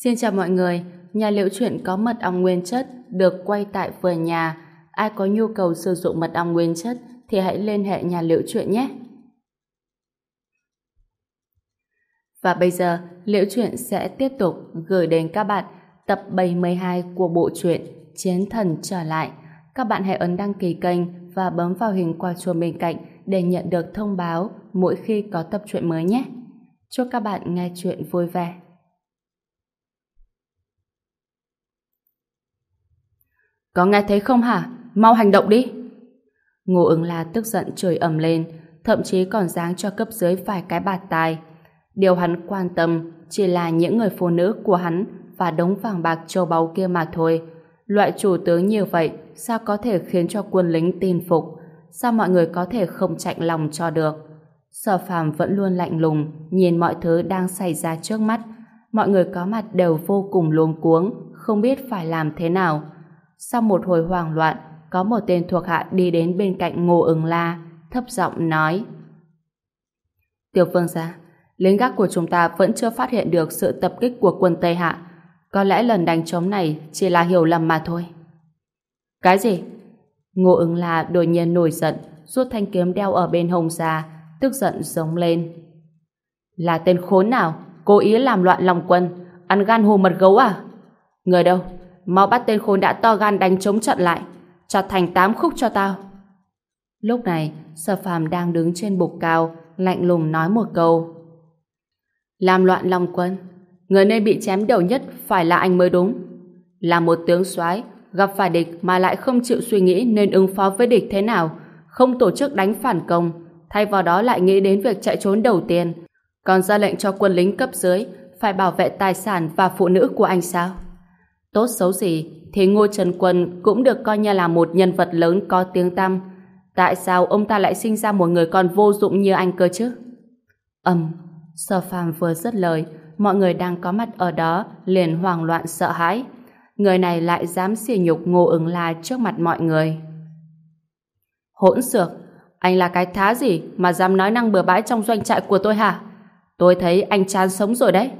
Xin chào mọi người, nhà liệu truyện có mật ong nguyên chất được quay tại vườn nhà. Ai có nhu cầu sử dụng mật ong nguyên chất thì hãy liên hệ nhà liệu truyện nhé. Và bây giờ, liệu truyện sẽ tiếp tục gửi đến các bạn tập 72 của bộ truyện Chiến Thần Trở Lại. Các bạn hãy ấn đăng ký kênh và bấm vào hình quả chuông bên cạnh để nhận được thông báo mỗi khi có tập truyện mới nhé. Chúc các bạn nghe truyện vui vẻ. Có nghe thấy không hả? Mau hành động đi! Ngô ứng la tức giận chửi ầm lên, thậm chí còn giáng cho cấp dưới vài cái bạt tai. Điều hắn quan tâm chỉ là những người phụ nữ của hắn và đống vàng bạc châu báu kia mà thôi. Loại chủ tướng như vậy sao có thể khiến cho quân lính tin phục? Sao mọi người có thể không chạnh lòng cho được? Sở phàm vẫn luôn lạnh lùng, nhìn mọi thứ đang xảy ra trước mắt. Mọi người có mặt đều vô cùng luống cuống, không biết phải làm thế nào. Sau một hồi hoảng loạn, có một tên thuộc hạ đi đến bên cạnh Ngô Ứng La, thấp giọng nói: "Tiểu Vương gia, lính gác của chúng ta vẫn chưa phát hiện được sự tập kích của quân Tây Hạ, có lẽ lần đánh trống này chỉ là hiểu lầm mà thôi." "Cái gì?" Ngô Ứng La đột nhiên nổi giận, rút thanh kiếm đeo ở bên hông ra, tức giận giống lên. "Là tên khốn nào, cố ý làm loạn lòng quân, ăn gan hồ mật gấu à? Người đâu? Mau bắt tên khốn đã to gan đánh chống trận lại, chặt thành tám khúc cho tao. Lúc này, Sở Phàm đang đứng trên bục cao, lạnh lùng nói một câu. Làm loạn lòng quân, người nên bị chém đầu nhất phải là anh mới đúng. Là một tướng soái gặp phải địch mà lại không chịu suy nghĩ nên ứng phó với địch thế nào, không tổ chức đánh phản công, thay vào đó lại nghĩ đến việc chạy trốn đầu tiên, còn ra lệnh cho quân lính cấp dưới phải bảo vệ tài sản và phụ nữ của anh sao? Tốt xấu gì thì Ngô Trần Quân cũng được coi như là một nhân vật lớn có tiếng tăm. Tại sao ông ta lại sinh ra một người con vô dụng như anh cơ chứ? Ầm, Sở Phàm vừa dứt lời, mọi người đang có mặt ở đó liền hoảng loạn sợ hãi. Người này lại dám xỉ nhục Ngô Ứng La trước mặt mọi người. Hỗn xược, anh là cái thá gì mà dám nói năng bừa bãi trong doanh trại của tôi hả? Tôi thấy anh chán sống rồi đấy.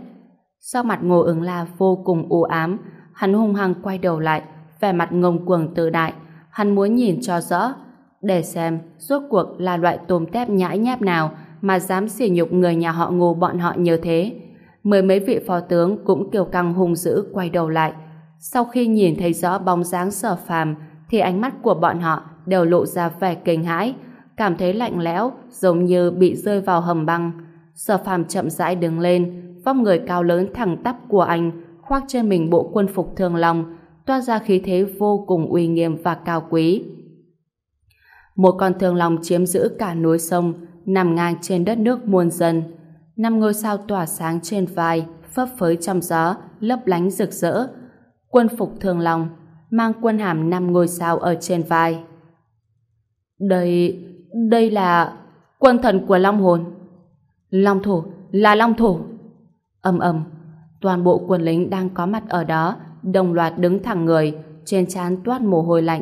Sau mặt Ngô Ứng La vô cùng u ám, hắn hung hăng quay đầu lại, vẻ mặt ngông cuồng tự đại. Hắn muốn nhìn cho rõ, để xem rốt cuộc là loại tôm tép nhãi nhép nào mà dám sỉ nhục người nhà họ ngô bọn họ như thế. Mười mấy vị phó tướng cũng kiều căng hung dữ quay đầu lại. Sau khi nhìn thấy rõ bóng dáng sở phàm, thì ánh mắt của bọn họ đều lộ ra vẻ kinh hãi, cảm thấy lạnh lẽo, giống như bị rơi vào hầm băng. Sở phàm chậm rãi đứng lên, vóc người cao lớn thẳng tắp của anh khoác trên mình bộ quân phục thường lòng, toa ra khí thế vô cùng uy nghiêm và cao quý. Một con thường lòng chiếm giữ cả núi sông, nằm ngang trên đất nước muôn dân. Năm ngôi sao tỏa sáng trên vai, phấp phới trong gió, lấp lánh rực rỡ. Quân phục thường lòng, mang quân hàm năm ngôi sao ở trên vai. Đây, đây là quân thần của Long Hồn. Long Thủ, là Long Thủ. Âm ầm, Toàn bộ quân lính đang có mặt ở đó đồng loạt đứng thẳng người, trên trán toát mồ hôi lạnh.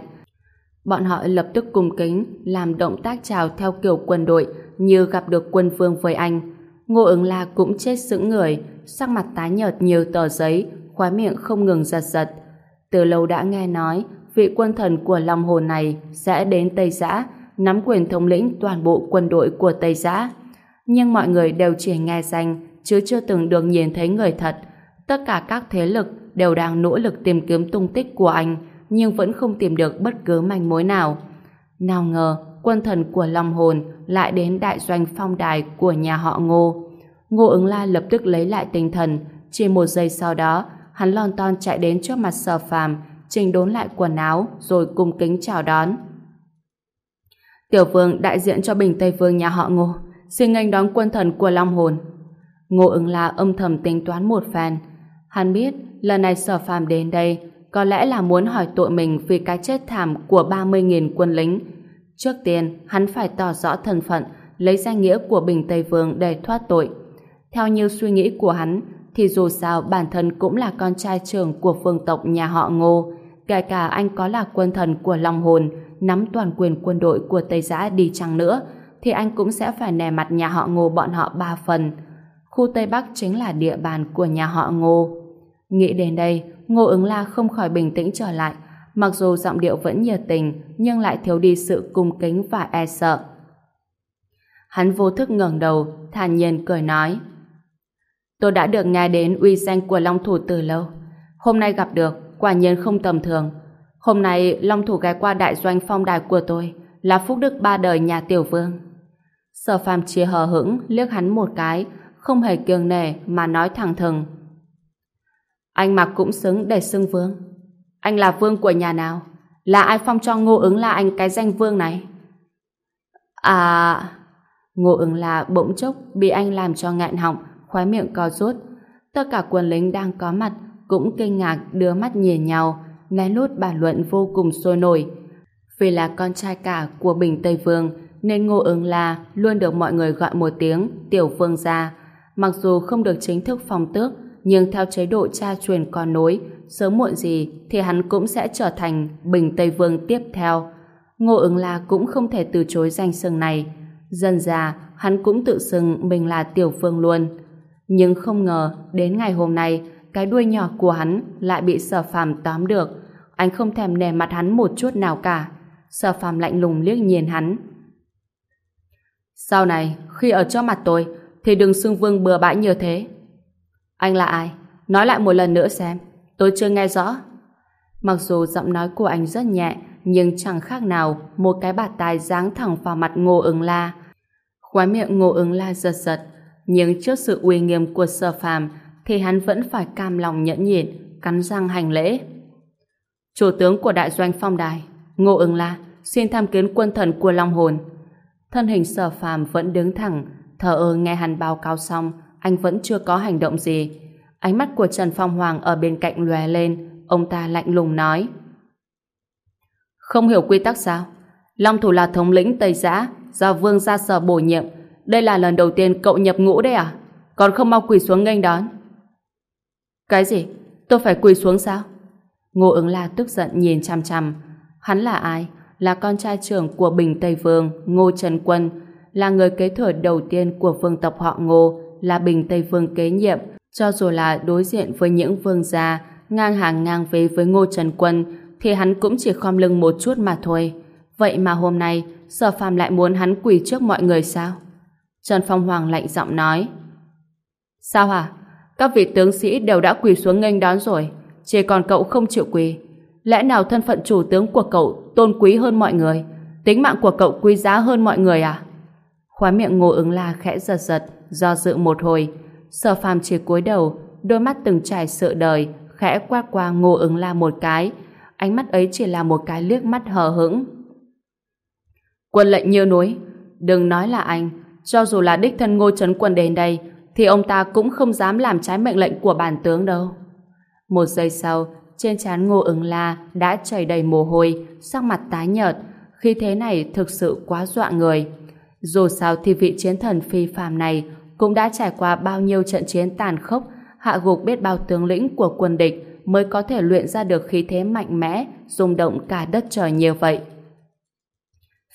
Bọn họ lập tức cung kính làm động tác chào theo kiểu quân đội như gặp được quân vương với anh. Ngô ứng la cũng chết sững người, sắc mặt tái nhợt nhiều tờ giấy, khóe miệng không ngừng giật giật. Từ lâu đã nghe nói vị quân thần của Long Hồ này sẽ đến Tây Giã, nắm quyền thống lĩnh toàn bộ quân đội của Tây Giã. Nhưng mọi người đều chỉ nghe danh, chứ chưa từng được nhìn thấy người thật, Tất cả các thế lực đều đang nỗ lực tìm kiếm tung tích của anh, nhưng vẫn không tìm được bất cứ manh mối nào. Nào ngờ, quân thần của Long Hồn lại đến đại doanh phong đài của nhà họ Ngô. Ngô ứng la lập tức lấy lại tinh thần, chỉ một giây sau đó, hắn lon ton chạy đến trước mặt sở phàm, trình đốn lại quần áo, rồi cung kính chào đón. Tiểu vương đại diện cho Bình Tây Vương nhà họ Ngô, xin nghênh đón quân thần của Long Hồn. Ngô ứng la âm thầm tính toán một phen, Hắn biết lần này sở phàm đến đây có lẽ là muốn hỏi tội mình vì cái chết thảm của 30.000 quân lính. Trước tiên, hắn phải tỏ rõ thân phận, lấy danh nghĩa của Bình Tây Vương để thoát tội. Theo như suy nghĩ của hắn, thì dù sao bản thân cũng là con trai trưởng của phương tộc nhà họ Ngô, kể cả anh có là quân thần của Long Hồn, nắm toàn quyền quân đội của Tây Giã đi chăng nữa, thì anh cũng sẽ phải nè mặt nhà họ Ngô bọn họ ba phần. Khu Tây Bắc chính là địa bàn của nhà họ Ngô. Nghĩ đến đây, Ngô ứng la không khỏi bình tĩnh trở lại, mặc dù giọng điệu vẫn nhiệt tình, nhưng lại thiếu đi sự cung kính và e sợ. Hắn vô thức ngẩng đầu, thản nhiên cười nói. Tôi đã được nghe đến uy danh của Long Thủ từ lâu. Hôm nay gặp được, quả nhiên không tầm thường. Hôm nay Long Thủ ghé qua đại doanh phong đài của tôi, là phúc đức ba đời nhà tiểu vương. Sở phàm chia hờ hững, liếc hắn một cái, không hề kiêng nề mà nói thẳng thừng. Anh mặc cũng xứng để xưng vương. Anh là vương của nhà nào? Là ai phong cho ngô ứng là anh cái danh vương này? À... Ngô ứng là bỗng chốc bị anh làm cho ngạn họng, khóe miệng co rút. Tất cả quân lính đang có mặt cũng kinh ngạc đưa mắt nhìn nhau, lén lút bàn luận vô cùng sôi nổi. Vì là con trai cả của Bình Tây Vương nên Ngô ứng là luôn được mọi người gọi một tiếng tiểu vương gia. Mặc dù không được chính thức phong tước, nhưng theo chế độ cha truyền con nối, sớm muộn gì thì hắn cũng sẽ trở thành Bình Tây Vương tiếp theo. Ngô ứng la cũng không thể từ chối danh xưng này. Dần già hắn cũng tự xưng mình là tiểu phương luôn. Nhưng không ngờ, đến ngày hôm nay, cái đuôi nhỏ của hắn lại bị sở phàm tóm được. Anh không thèm nề mặt hắn một chút nào cả. Sở phàm lạnh lùng liếc nhìn hắn. Sau này, khi ở trước mặt tôi, thì đừng xưng vương bừa bãi như thế. Anh là ai? Nói lại một lần nữa xem. Tôi chưa nghe rõ. Mặc dù giọng nói của anh rất nhẹ, nhưng chẳng khác nào một cái bạt tai giáng thẳng vào mặt Ngô ứng la. Khóe miệng Ngô ứng la giật giật, nhưng trước sự uy nghiêm của sở phàm thì hắn vẫn phải cam lòng nhẫn nhịn, cắn răng hành lễ. Chủ tướng của đại doanh phong đài, Ngô ứng la, xin tham kiến quân thần của Long Hồn. Thân hình sở phàm vẫn đứng thẳng, thờ ơ nghe hắn báo cáo xong, anh vẫn chưa có hành động gì. Ánh mắt của Trần Phong Hoàng ở bên cạnh lóe lên, ông ta lạnh lùng nói. Không hiểu quy tắc sao? Long Thủ là thống lĩnh Tây Giã, do Vương Gia Sở bổ nhiệm. Đây là lần đầu tiên cậu nhập ngũ đấy à? Còn không mau quỳ xuống nghênh đón. Cái gì? Tôi phải quỳ xuống sao? Ngô ứng la tức giận nhìn chằm chằm. Hắn là ai? Là con trai trưởng của Bình Tây Vương, Ngô Trần Quân, là người kế thừa đầu tiên của vương tộc họ Ngô, là Bình Tây Vương kế nhiệm, cho dù là đối diện với những vương gia ngang hàng ngang vế với Ngô Trần Quân, thì hắn cũng chỉ khom lưng một chút mà thôi. Vậy mà hôm nay, Sở Phàm lại muốn hắn quỳ trước mọi người sao? Trần Phong Hoàng lạnh giọng nói. Sao hả? Các vị tướng sĩ đều đã quỳ xuống nghênh đón rồi, chỉ còn cậu không chịu quỳ. Lẽ nào thân phận chủ tướng của cậu tôn quý hơn mọi người? Tính mạng của cậu quý giá hơn mọi người à? Khóa miệng ngô ứng la khẽ giật giật, do dự một hồi. Sở phàm chỉ cúi đầu, đôi mắt từng trải sự đời, khẽ quát qua ngô ứng la một cái. Ánh mắt ấy chỉ là một cái liếc mắt hờ hững. Quân lệnh như núi, đừng nói là anh, cho dù là đích thân ngô trấn quân đến đây, thì ông ta cũng không dám làm trái mệnh lệnh của bản tướng đâu. Một giây sau, trên trán ngô ứng la đã chảy đầy mồ hôi, sắc mặt tái nhợt, khi thế này thực sự quá dọa người. Dù sao thì vị chiến thần phi phàm này cũng đã trải qua bao nhiêu trận chiến tàn khốc, hạ gục biết bao tướng lĩnh của quân địch mới có thể luyện ra được khí thế mạnh mẽ, rung động cả đất trời như vậy.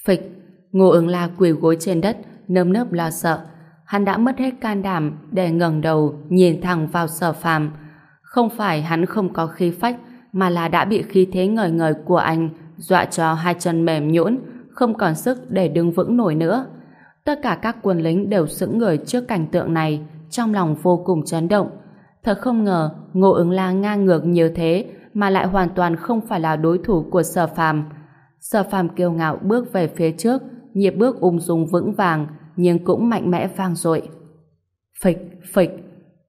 Phịch, Ngô ứng la quỳ gối trên đất, nơm nớp lo sợ. Hắn đã mất hết can đảm để ngẩng đầu nhìn thẳng vào sở phàm. Không phải hắn không có khí phách, mà là đã bị khí thế ngời ngời của anh dọa cho hai chân mềm nhũn, không còn sức để đứng vững nổi nữa. Tất cả các quân lính đều sững người trước cảnh tượng này, trong lòng vô cùng chấn động. Thật không ngờ, Ngô ứng la ngang ngược như thế mà lại hoàn toàn không phải là đối thủ của sở phàm. Sở phàm kiêu ngạo bước về phía trước, nhịp bước ung dung vững vàng, nhưng cũng mạnh mẽ vang dội. Phịch, phịch,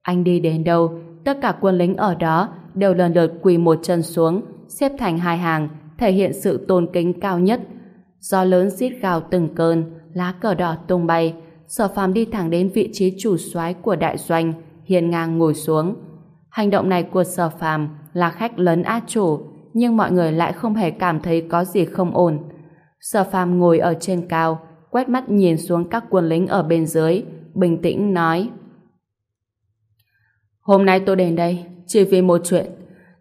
anh đi đến đâu, tất cả quân lính ở đó đều lần lượt quỳ một chân xuống, xếp thành hai hàng, thể hiện sự tôn kính cao nhất. gió lớn rít gào từng cơn, lá cờ đỏ tung bay, sở phàm đi thẳng đến vị trí chủ soái của đại doanh, hiền ngang ngồi xuống. Hành động này của sở phàm là khách lớn át chủ, nhưng mọi người lại không hề cảm thấy có gì không ổn. Sở phàm ngồi ở trên cao, quét mắt nhìn xuống các quân lính ở bên dưới, bình tĩnh nói. Hôm nay tôi đến đây chỉ vì một chuyện,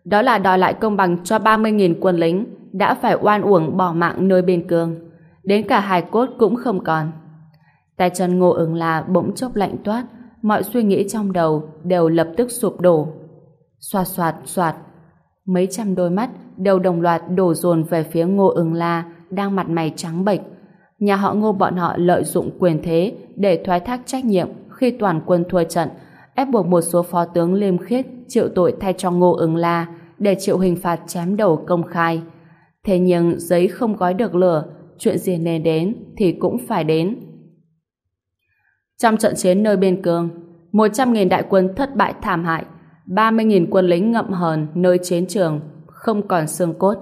đó là đòi lại công bằng cho 30.000 quân lính đã phải oan uổng bỏ mạng nơi biên cương đến cả hài cốt cũng không còn. Tay chân ngô ứng là bỗng chốc lạnh toát, mọi suy nghĩ trong đầu đều lập tức sụp đổ. Xoạt xoạt xoạt. Mấy trăm đôi mắt đều đồng loạt đổ dồn về phía Ngô Ứng La đang mặt mày trắng bệch. Nhà họ Ngô bọn họ lợi dụng quyền thế để thoái thác trách nhiệm khi toàn quân thua trận, ép buộc một số phó tướng liêm khiết chịu tội thay cho Ngô Ứng La để chịu hình phạt chém đầu công khai. Thế nhưng giấy không gói được lửa, chuyện gì nên đến thì cũng phải đến. Trong trận chiến nơi biên cương, 100.000 đại quân thất bại thảm hại, 30.000 quân lính ngậm hờn nơi chiến trường, không còn xương cốt.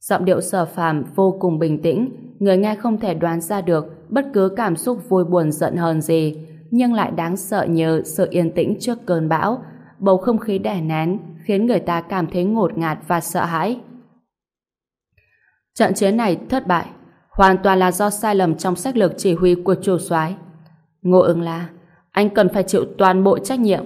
Giọng điệu sở phàm vô cùng bình tĩnh, người nghe không thể đoán ra được bất cứ cảm xúc vui buồn giận hờn gì, nhưng lại đáng sợ nhờ sự yên tĩnh trước cơn bão, bầu không khí đè nén khiến người ta cảm thấy ngột ngạt và sợ hãi. Trận chiến này thất bại, hoàn toàn là do sai lầm trong sách lược chỉ huy của chủ soái. Ngô ứng la, anh cần phải chịu toàn bộ trách nhiệm.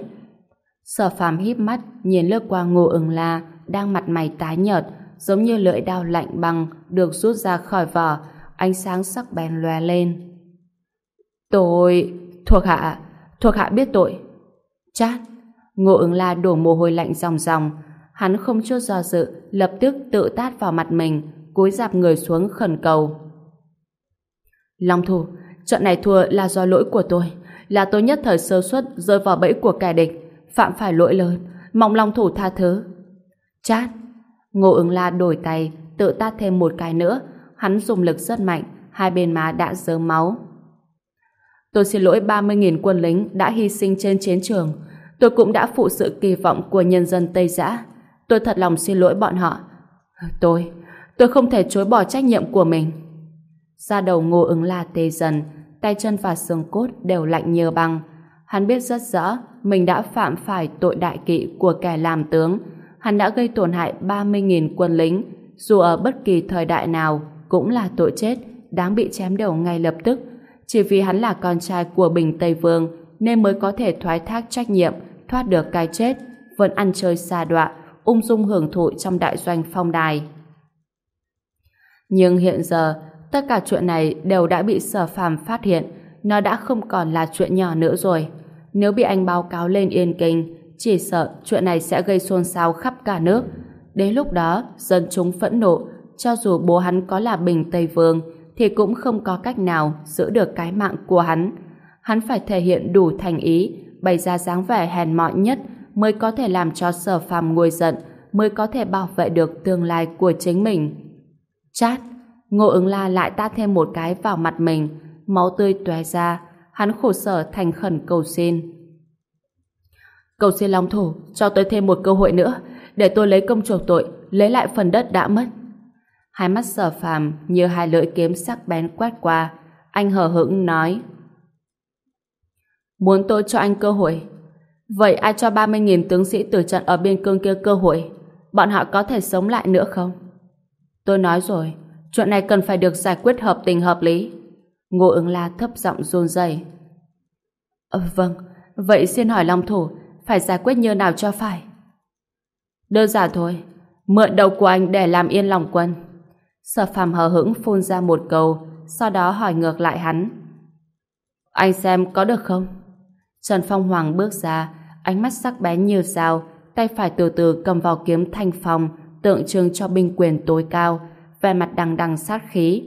Sở phàm híp mắt, nhìn lướt qua ngô ứng la, đang mặt mày tái nhợt, giống như lưỡi dao lạnh băng được rút ra khỏi vỏ, ánh sáng sắc bén lóe lên. Tôi... thuộc hạ... thuộc hạ biết tội. Chát! Ngô ứng la đổ mồ hôi lạnh ròng ròng. Hắn không chút do dự, lập tức tự tát vào mặt mình, cúi dạp người xuống khẩn cầu. Long thủ, trận này thua là do lỗi của tôi. Là tôi nhất thời sơ suất rơi vào bẫy của kẻ địch. Phạm phải lỗi lớn. Mong Long thủ tha thứ. Chát! Ngô ứng la đổi tay, tự tát thêm một cái nữa. Hắn dùng lực rất mạnh, hai bên má đã dơ máu. Tôi xin lỗi 30.000 quân lính đã hy sinh trên chiến trường. Tôi cũng đã phụ sự kỳ vọng của nhân dân Tây Giã. Tôi thật lòng xin lỗi bọn họ. Tôi, tôi không thể chối bỏ trách nhiệm của mình. Da đầu ngô ứng la tê dần, tay chân và xương cốt đều lạnh như băng. Hắn biết rất rõ mình đã phạm phải tội đại kỵ của kẻ làm tướng. Hắn đã gây tổn hại 30.000 quân lính, dù ở bất kỳ thời đại nào cũng là tội chết, đáng bị chém đầu ngay lập tức. Chỉ vì hắn là con trai của Bình Tây Vương nên mới có thể thoái thác trách nhiệm, thoát được cái chết, vẫn ăn chơi xa đọa, ung dung hưởng thụ trong đại doanh phong đài. Nhưng hiện giờ, tất cả chuyện này đều đã bị sở phàm phát hiện, nó đã không còn là chuyện nhỏ nữa rồi. Nếu bị anh báo cáo lên Yên Kinh, chỉ sợ chuyện này sẽ gây xôn xao khắp cả nước. Đến lúc đó, dân chúng phẫn nộ, cho dù bố hắn có là Bình Tây Vương, thì cũng không có cách nào giữ được cái mạng của hắn. Hắn phải thể hiện đủ thành ý, bày ra dáng vẻ hèn mọn nhất mới có thể làm cho sở phàm nguôi giận, mới có thể bảo vệ được tương lai của chính mình. Chát! Ngô ứng la lại tát thêm một cái vào mặt mình, máu tươi tóe ra, hắn khổ sở thành khẩn cầu xin. Cầu xin Long Thủ, cho tôi thêm một cơ hội nữa, để tôi lấy công chuộc tội, lấy lại phần đất đã mất. Hai mắt sở phàm như hai lưỡi kiếm sắc bén quét qua, anh hờ hững nói. Muốn tôi cho anh cơ hội? Vậy ai cho 30.000 tướng sĩ tử trận ở biên cương kia cơ hội? Bọn họ có thể sống lại nữa không? Tôi nói rồi, chuyện này cần phải được giải quyết hợp tình hợp lý. Ngô ứng la thấp giọng run rẩy. Ờ, vâng, vậy xin hỏi Long Thủ, phải giải quyết như nào cho phải? Đơn giản thôi, mượn đầu của anh để làm yên lòng quân. Sở phàm hờ hững phun ra một câu, sau đó hỏi ngược lại hắn. Anh xem có được không? Trần Phong Hoàng bước ra, ánh mắt sắc bén như dao, tay phải từ từ cầm vào kiếm thanh phong, tượng trưng cho binh quyền tối cao, vẻ mặt đằng đằng sát khí.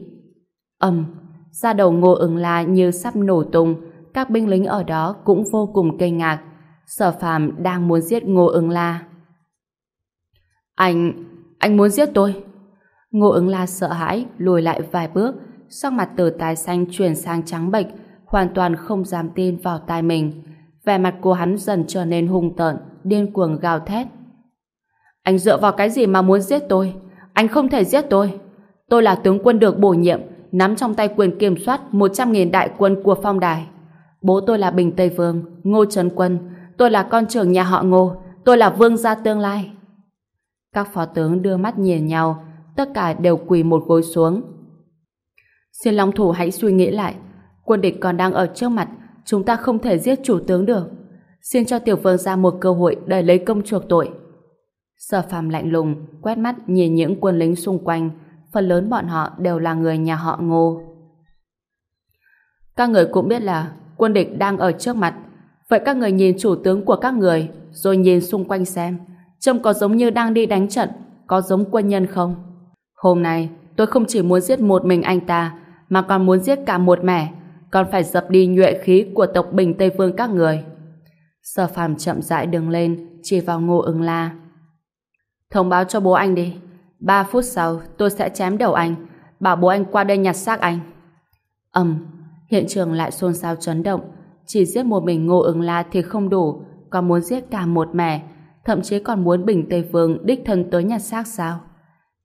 Ầm, da đầu Ngô Ứng La như sắp nổ tung, các binh lính ở đó cũng vô cùng kinh ngạc. Sở Phàm đang muốn giết Ngô Ứng La. Anh, anh muốn giết tôi? Ngô Ứng La sợ hãi, lùi lại vài bước, sắc mặt từ tái xanh chuyển sang trắng bệch, hoàn toàn không dám tin vào tai mình. Vẻ mặt của hắn dần trở nên hung tợn, điên cuồng gào thét. Anh dựa vào cái gì mà muốn giết tôi? Anh không thể giết tôi. Tôi là tướng quân được bổ nhiệm, nắm trong tay quyền kiểm soát 100.000 đại quân của phong đài. Bố tôi là Bình Tây Vương, Ngô Trấn Quân. Tôi là con trưởng nhà họ Ngô. Tôi là vương gia tương lai. Các phó tướng đưa mắt nhìn nhau, tất cả đều quỳ một gối xuống. Xin Long Thủ hãy suy nghĩ lại. Quân địch còn đang ở trước mặt, chúng ta không thể giết chủ tướng được. Xin cho tiểu vương ra một cơ hội để lấy công chuộc tội. Sở phàm lạnh lùng, quét mắt nhìn những quân lính xung quanh, phần lớn bọn họ đều là người nhà họ ngô. Các người cũng biết là quân địch đang ở trước mặt, vậy các người nhìn chủ tướng của các người rồi nhìn xung quanh xem. Trông có giống như đang đi đánh trận, có giống quân nhân không? Hôm nay, tôi không chỉ muốn giết một mình anh ta, mà còn muốn giết cả một mẻ, còn phải dập đi nhuệ khí của tộc Bình Tây Vương các người. Sở phàm chậm rãi đứng lên, chỉ vào ngô ứng la. Thông báo cho bố anh đi. Ba phút sau, tôi sẽ chém đầu anh, bảo bố anh qua đây nhặt xác anh. Ầm, hiện trường lại xôn xao chấn động. Chỉ giết một mình ngô ứng la thì không đủ, còn muốn giết cả một mẻ, thậm chí còn muốn Bình Tây Vương đích thân tới nhặt xác sao?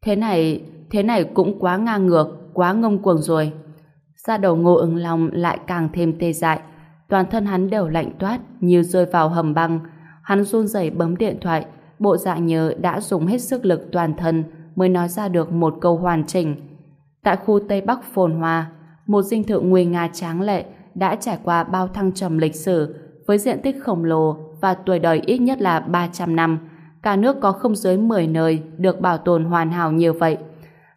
Thế này, thế này cũng quá ngang ngược, quá ngông cuồng rồi. ra đầu ngô ứng long lại càng thêm tê dại, toàn thân hắn đều lạnh toát như rơi vào hầm băng. Hắn run rẩy bấm điện thoại, bộ dạng nhớ đã dùng hết sức lực toàn thân mới nói ra được một câu hoàn chỉnh. Tại khu Tây Bắc phồn hoa, một dinh thự nguy nga tráng lệ đã trải qua bao thăng trầm lịch sử với diện tích khổng lồ và tuổi đời ít nhất là 300 năm. Cả nước có không dưới 10 nơi được bảo tồn hoàn hảo như vậy.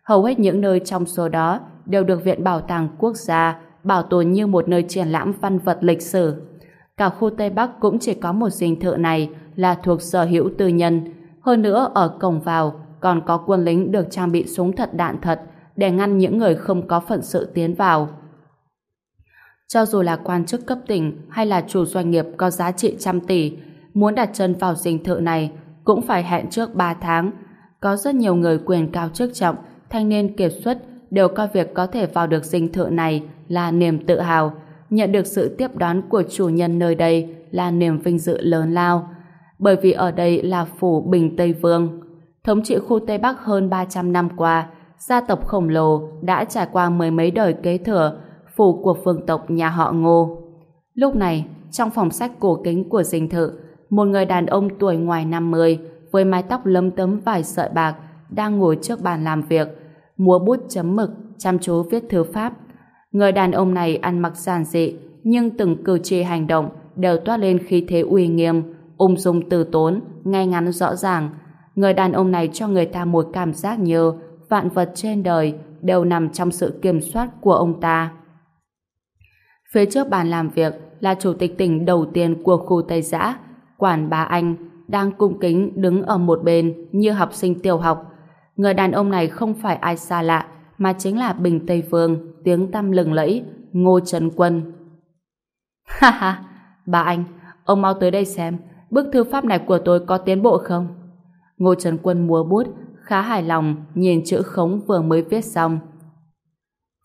Hầu hết những nơi trong số đó đều được Viện Bảo tàng Quốc gia bảo tồn như một nơi triển lãm văn vật lịch sử. Cả khu Tây Bắc cũng chỉ có một dinh thự này là thuộc sở hữu tư nhân. Hơn nữa ở cổng vào còn có quân lính được trang bị súng thật đạn thật để ngăn những người không có phận sự tiến vào. Cho dù là quan chức cấp tỉnh hay là chủ doanh nghiệp có giá trị trăm tỷ, muốn đặt chân vào dinh thự này cũng phải hẹn trước 3 tháng. Có rất nhiều người quyền cao chức trọng, thanh niên kiệt xuất đều coi việc có thể vào được dinh thự này là niềm tự hào, nhận được sự tiếp đón của chủ nhân nơi đây là niềm vinh dự lớn lao. Bởi vì ở đây là phủ Bình Tây Vương. Thống trị khu Tây Bắc hơn 300 năm qua, gia tộc khổng lồ đã trải qua mười mấy đời kế thừa phủ của phương tộc nhà họ Ngô. Lúc này, trong phòng sách cổ kính của dinh thự, một người đàn ông tuổi ngoài 50 với mái tóc lấm tấm vài sợi bạc đang ngồi trước bàn làm việc, múa bút chấm mực, chăm chú viết thư pháp. Người đàn ông này ăn mặc giản dị, nhưng từng cử chỉ hành động đều toát lên khí thế uy nghiêm, ung dung từ tốn, ngay ngắn rõ ràng. Người đàn ông này cho người ta một cảm giác như vạn vật trên đời đều nằm trong sự kiểm soát của ông ta. Phía trước bàn làm việc là chủ tịch tỉnh đầu tiên của khu Tây Giã, quản bá Anh, đang cung kính đứng ở một bên như học sinh tiểu học. Người đàn ông này không phải ai xa lạ, mà chính là Bình Tây Phương, tiếng tăm lừng lẫy, Ngô Trần Quân. Ha ha, bà anh, ông mau tới đây xem, bức thư pháp này của tôi có tiến bộ không? Ngô Trần Quân múa bút, khá hài lòng nhìn chữ khống vừa mới viết xong.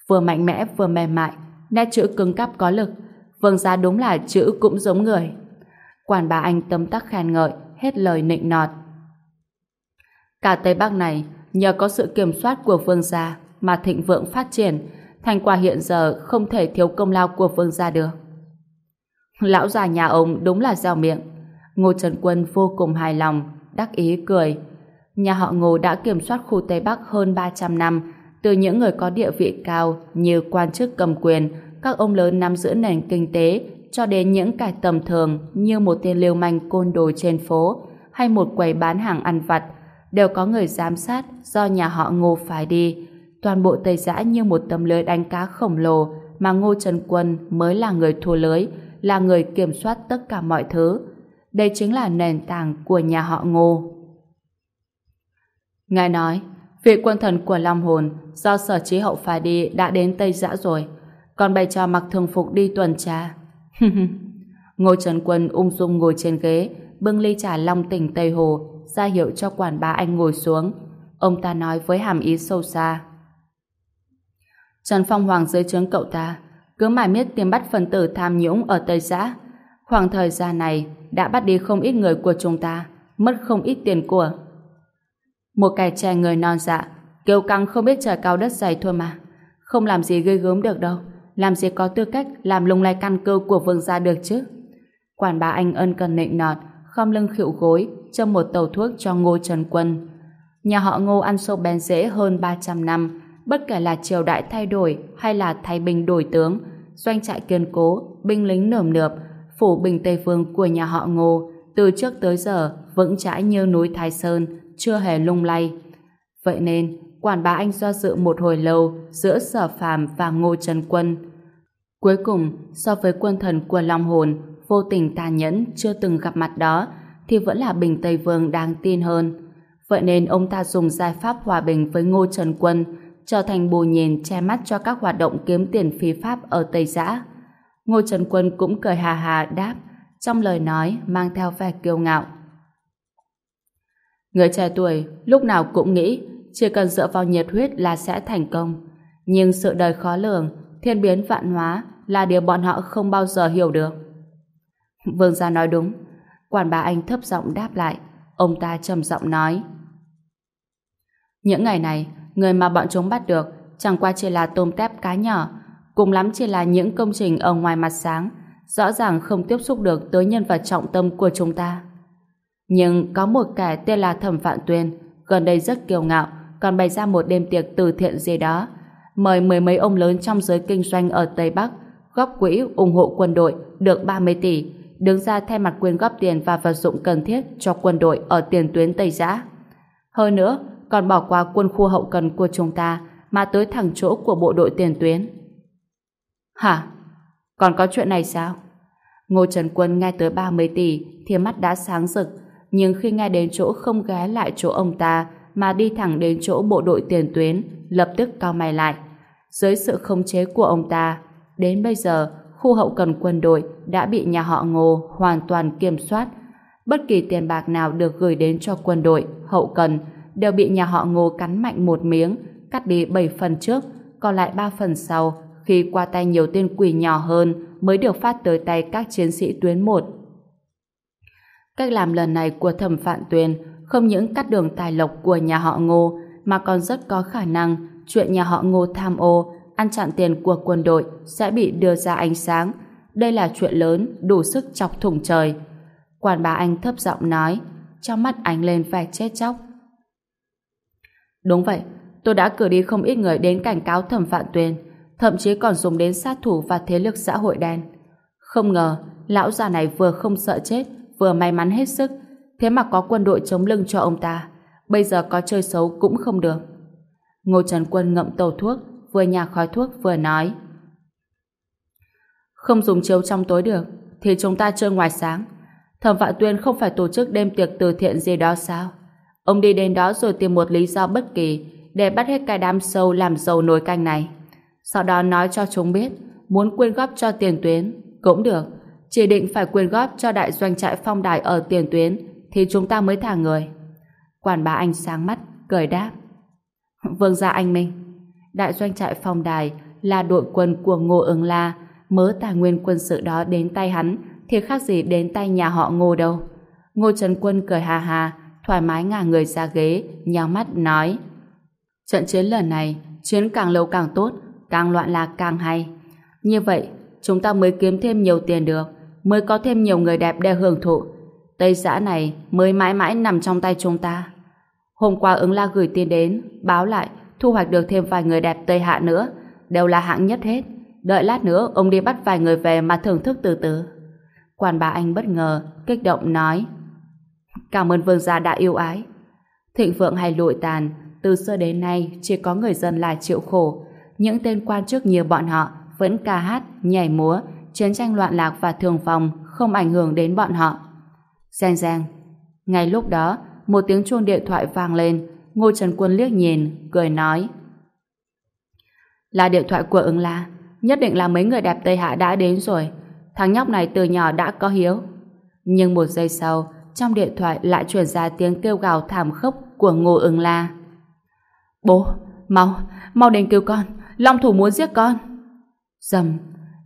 Vừa mạnh mẽ vừa mềm mại, nét chữ cứng cắp có lực, vương gia đúng là chữ cũng giống người. Quản bà anh tấm tắc khen ngợi, hết lời nịnh nọt. Cả Tây Bắc này, nhờ có sự kiểm soát của vương gia mà thịnh vượng phát triển, thành quả hiện giờ không thể thiếu công lao của vương gia được. Lão già nhà ông đúng là giàu miệng. Ngô Trần Quân vô cùng hài lòng, đắc ý cười. Nhà họ Ngô đã kiểm soát khu Tây Bắc hơn 300 năm, từ những người có địa vị cao như quan chức cầm quyền, các ông lớn nắm giữ nền kinh tế, cho đến những kẻ tầm thường như một tên liêu manh côn đồ trên phố hay một quầy bán hàng ăn vặt, đều có người giám sát do nhà họ Ngô phải đi. Toàn bộ Tây Giã như một tấm lưới đánh cá khổng lồ mà Ngô Trần Quân mới là người thua lưới, là người kiểm soát tất cả mọi thứ. Đây chính là nền tảng của nhà họ Ngô. Ngài nói, vị quân thần của Long Hồn do sở trí hậu phái đi đã đến Tây Giã rồi, còn bày cho mặc thường phục đi tuần tra. Ngô Trần Quân ung dung ngồi trên ghế, bưng ly trà long tỉnh Tây Hồ, ra hiệu cho quản bá anh ngồi xuống. Ông ta nói với hàm ý sâu xa. Trần Phong Hoàng dưới trướng cậu ta, cứ mãi miết tìm bắt phần tử tham nhũng ở Tây Giã. Khoảng thời gian này đã bắt đi không ít người của chúng ta, mất không ít tiền của. Một kẻ trẻ người non dạ, kêu căng không biết trời cao đất dày thôi mà. Không làm gì gây gớm được đâu, làm gì có tư cách làm lung lay căn cơ của vương gia được chứ. Quản bà anh ân cần nịnh nọt, khom lưng khịu gối, châm một tàu thuốc cho Ngô Trần Quân. Nhà họ Ngô ăn sâu bén rễ hơn 300 năm, bất kể là triều đại thay đổi hay là thay binh đổi tướng, doanh trại kiên cố, binh lính nườm nượp, phủ bình Tây Phương của nhà họ Ngô từ trước tới giờ vững chãi như núi Thái Sơn, chưa hề lung lay. Vậy nên, quản bá anh do dự một hồi lâu giữa sở phàm và ngô trần quân. Cuối cùng, so với quân thần của Long Hồn vô tình tàn nhẫn chưa từng gặp mặt đó, thì vẫn là Bình Tây Vương đáng tin hơn. Vậy nên ông ta dùng giải pháp hòa bình với Ngô Trần Quân trở thành bù nhìn che mắt cho các hoạt động kiếm tiền phi pháp ở Tây Giã. Ngô Trần Quân cũng cười hà hà đáp trong lời nói mang theo vẻ kiêu ngạo. Người trẻ tuổi lúc nào cũng nghĩ chỉ cần dựa vào nhiệt huyết là sẽ thành công. Nhưng sự đời khó lường, thiên biến vạn hóa là điều bọn họ không bao giờ hiểu được. Vương gia nói đúng. Quản bà anh thấp giọng đáp lại. Ông ta trầm giọng nói. Những ngày này, người mà bọn chúng bắt được chẳng qua chỉ là tôm tép cá nhỏ, cùng lắm chỉ là những công trình ở ngoài mặt sáng, rõ ràng không tiếp xúc được tới nhân vật trọng tâm của chúng ta. Nhưng có một kẻ tên là Thẩm Vạn Tuyên, gần đây rất kiêu ngạo, còn bày ra một đêm tiệc từ thiện gì đó, mời mười mấy ông lớn trong giới kinh doanh ở Tây Bắc góp quỹ ủng hộ quân đội được 30 tỷ, đứng ra thay mặt quyên góp tiền và vật dụng cần thiết cho quân đội ở tiền tuyến Tây Giã. Hơn nữa, còn bỏ qua quân khu hậu cần của chúng ta mà tới thẳng chỗ của bộ đội tiền tuyến. Hả? Còn có chuyện này sao? Ngô Trần Quân nghe tới 30 tỷ thì mắt đã sáng rực, nhưng khi nghe đến chỗ không ghé lại chỗ ông ta mà đi thẳng đến chỗ bộ đội tiền tuyến, lập tức cao mày lại. Dưới sự khống chế của ông ta, đến bây giờ, khu hậu cần quân đội đã bị nhà họ Ngô hoàn toàn kiểm soát. Bất kỳ tiền bạc nào được gửi đến cho quân đội, hậu cần đều bị nhà họ Ngô cắn mạnh một miếng, cắt đi 7 phần trước, còn lại 3 phần sau khi qua tay nhiều tên quỷ nhỏ hơn mới được phát tới tay các chiến sĩ tuyến 1. Cách làm lần này của thẩm phạn tuyên không những cắt đường tài lộc của nhà họ Ngô mà còn rất có khả năng chuyện nhà họ Ngô tham ô ăn chặn tiền của quân đội sẽ bị đưa ra ánh sáng. Đây là chuyện lớn, đủ sức chọc thủng trời. Quản bà Anh thấp giọng nói, trong mắt ánh lên vẻ chết chóc. Đúng vậy, tôi đã cử đi không ít người đến cảnh cáo thẩm phạn tuyên, thậm chí còn dùng đến sát thủ và thế lực xã hội đen. Không ngờ, lão già này vừa không sợ chết, vừa may mắn hết sức, thế mà có quân đội chống lưng cho ông ta. Bây giờ có chơi xấu cũng không được. Ngô Trần Quân ngậm tàu thuốc, vừa nhà khói thuốc vừa nói. Không dùng chiếu trong tối được, thì chúng ta chơi ngoài sáng. Thẩm Vạn Tuyên không phải tổ chức đêm tiệc từ thiện gì đó sao? Ông đi đến đó rồi tìm một lý do bất kỳ để bắt hết cái đám sâu làm dầu nồi canh này. Sau đó nói cho chúng biết muốn quyên góp cho tiền tuyến cũng được. Chỉ định phải quyên góp cho đại doanh trại phong đài ở tiền tuyến thì chúng ta mới thả người. Quản bá anh sáng mắt, cười đáp. Vương gia anh Minh, đại doanh trại phong đài là đội quân của Ngô ứng la, mớ tài nguyên quân sự đó đến tay hắn thì khác gì đến tay nhà họ Ngô đâu. Ngô Trần Quân cười hà hà, thoải mái ngả người ra ghế, nhào mắt nói. Trận chiến lần này, chiến càng lâu càng tốt, càng loạn lạc càng hay. Như vậy, chúng ta mới kiếm thêm nhiều tiền được, mới có thêm nhiều người đẹp để hưởng thụ. Tây xã này mới mãi mãi nằm trong tay chúng ta. Hôm qua ứng la gửi tiền đến, báo lại thu hoạch được thêm vài người đẹp Tây Hạ nữa, đều là hạng nhất hết. Đợi lát nữa ông đi bắt vài người về mà thưởng thức từ từ. Quản bà anh bất ngờ, kích động nói Cảm ơn vương gia đã yêu ái. Thịnh vượng hay lụi tàn, từ xưa đến nay chỉ có người dân là chịu khổ. Những tên quan chức như bọn họ vẫn ca hát, nhảy múa, chiến tranh loạn lạc và thường phòng không ảnh hưởng đến bọn họ. Giang giang. Ngay lúc đó, một tiếng chuông điện thoại vang lên, Ngô Trần Quân liếc nhìn, cười nói. Là điện thoại của ứng la, nhất định là mấy người đẹp Tây Hạ đã đến rồi. Thằng nhóc này từ nhỏ đã có hiếu. Nhưng một giây sau, trong điện thoại lại truyền ra tiếng kêu gào thảm khốc của Ngô ứng la. Bố, mau, mau đến cứu con, Long thủ muốn giết con. Dầm,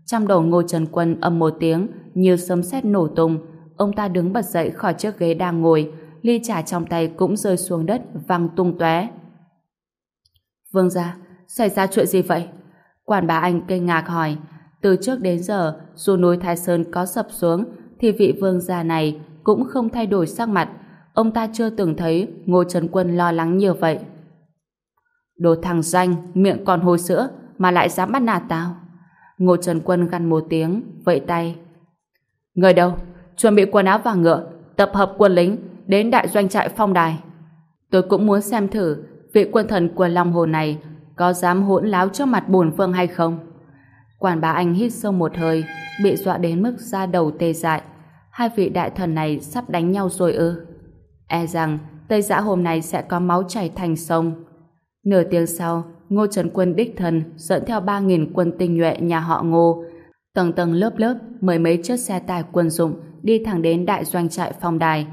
trong đầu Ngô Trần Quân âm một tiếng như sấm sét nổ tung, ông ta đứng bật dậy khỏi chiếc ghế đang ngồi, ly trà trong tay cũng rơi xuống đất văng tung tóe. Vương gia, xảy ra chuyện gì vậy? Quản bà anh kinh ngạc hỏi, từ trước đến giờ, dù núi Thái Sơn có sập xuống, thì vị vương gia này cũng không thay đổi sắc mặt. Ông ta chưa từng thấy Ngô Trần Quân lo lắng như vậy. Đồ thằng danh, miệng còn hôi sữa, mà lại dám bắt nạt tao. Ngô Trần Quân gằn một tiếng, vẫy tay. Người đâu? Chuẩn bị quần áo và ngựa, tập hợp quân lính, đến đại doanh trại phong đài. Tôi cũng muốn xem thử vị quân thần của Long Hồ này có dám hỗn láo trước mặt bổn vương hay không. Quản Bá Anh hít sâu một hơi, bị dọa đến mức da đầu tê dại. Hai vị đại thần này sắp đánh nhau rồi ư? E rằng Tây Giã hôm nay sẽ có máu chảy thành sông. Nửa tiếng sau, Ngô Trấn Quân đích thân dẫn theo 3.000 quân tinh nhuệ nhà họ Ngô, tầng tầng lớp lớp mười mấy chiếc xe tải quân dụng đi thẳng đến đại doanh trại phong đài.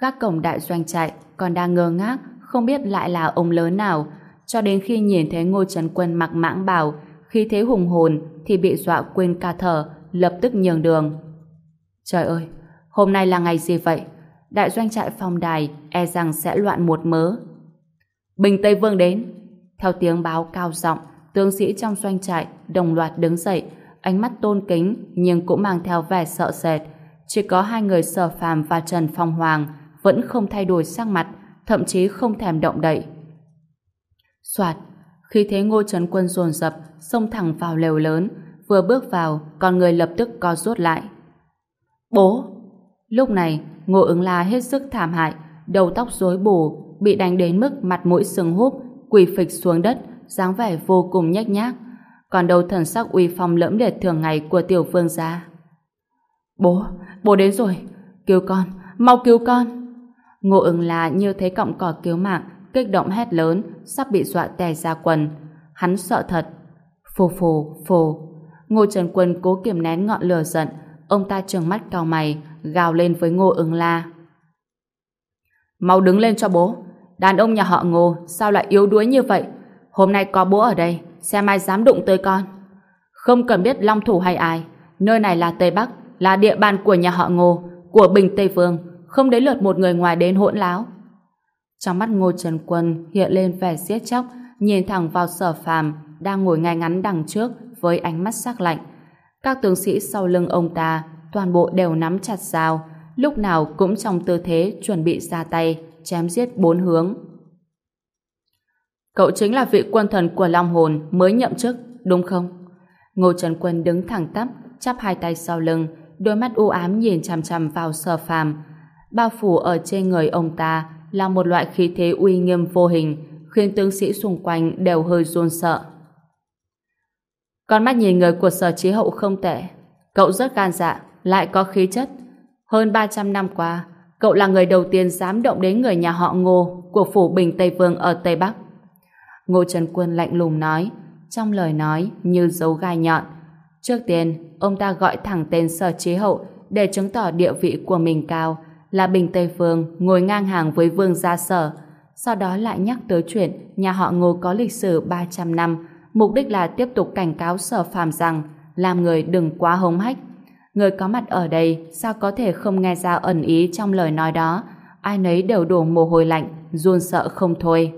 gác cổng đại doanh trại còn đang ngơ ngác, không biết lại là ông lớn nào, cho đến khi nhìn thấy Ngô Trấn Quân mặc mãng bào, khi thế hùng hồn thì bị dọa quên ca thở, lập tức nhường đường. Trời ơi, hôm nay là ngày gì vậy? Đại doanh trại phong đài e rằng sẽ loạn một mớ. Bình Tây Vương đến. Theo tiếng báo cao giọng, tướng sĩ trong doanh trại đồng loạt đứng dậy, ánh mắt tôn kính nhưng cũng mang theo vẻ sợ sệt. Chỉ có hai người Sở Phàm và Trần Phong Hoàng vẫn không thay đổi sắc mặt, thậm chí không thèm động đậy. Soạt, khi thế Ngô Trấn Quân dồn dập xông thẳng vào lều lớn, vừa bước vào, con người lập tức co rút lại. Bố! Lúc này, Ngô ứng la hết sức thảm hại, đầu tóc rối bù, bị đánh đến mức mặt mũi sưng húp, quỳ phịch xuống đất, dáng vẻ vô cùng nhếch nhác. Còn đầu thần sắc uy phong lẫm liệt thường ngày của tiểu vương gia. Bố, bố đến rồi, cứu con, mau cứu con. Ngô ứng la như thấy cọng cỏ cứu mạng, kích động hét lớn, sắp bị dọa tè ra quần. Hắn sợ thật. Phù phù, phù. Ngô Trần Quân cố kiềm nén ngọn lửa giận, ông ta trừng mắt cao mày, gào lên với Ngô ứng la. Mau đứng lên cho bố. Đàn ông nhà họ Ngô sao lại yếu đuối như vậy? Hôm nay có bố ở đây, xem ai dám đụng tới con. Không cần biết long thủ hay ai, nơi này là Tây Bắc, là địa bàn của nhà họ Ngô, của Bình Tây Vương, không đến lượt một người ngoài đến hỗn láo. Trong mắt Ngô Trần Quân hiện lên vẻ siết chóc, nhìn thẳng vào sở phàm đang ngồi ngay ngắn đằng trước với ánh mắt sắc lạnh. Các tướng sĩ sau lưng ông ta toàn bộ đều nắm chặt dao, lúc nào cũng trong tư thế chuẩn bị ra tay, chém giết bốn hướng. Cậu chính là vị quân thần của Long Hồn mới nhậm chức, đúng không? Ngô Trần Quân đứng thẳng tắp, chắp hai tay sau lưng, đôi mắt u ám nhìn chằm chằm vào sở phàm. Bao phủ ở trên người ông ta là một loại khí thế uy nghiêm vô hình, khiến tướng sĩ xung quanh đều hơi run sợ. Con mắt nhìn người của sở trí hậu không tệ. Cậu rất gan dạ, lại có khí chất. Hơn 300 năm qua, cậu là người đầu tiên dám động đến người nhà họ Ngô của phủ Bình Tây Vương ở Tây Bắc. Ngô Trần Quân lạnh lùng nói, trong lời nói như dấu gai nhọn. Trước tiên, ông ta gọi thẳng tên sở chế hậu để chứng tỏ địa vị của mình cao, là Bình Tây Vương ngồi ngang hàng với Vương Gia Sở. Sau đó lại nhắc tới chuyện nhà họ Ngô có lịch sử 300 năm, mục đích là tiếp tục cảnh cáo Sở Phàm rằng làm người đừng quá hống hách. Người có mặt ở đây sao có thể không nghe ra ẩn ý trong lời nói đó, ai nấy đều đổ mồ hôi lạnh, run sợ không thôi.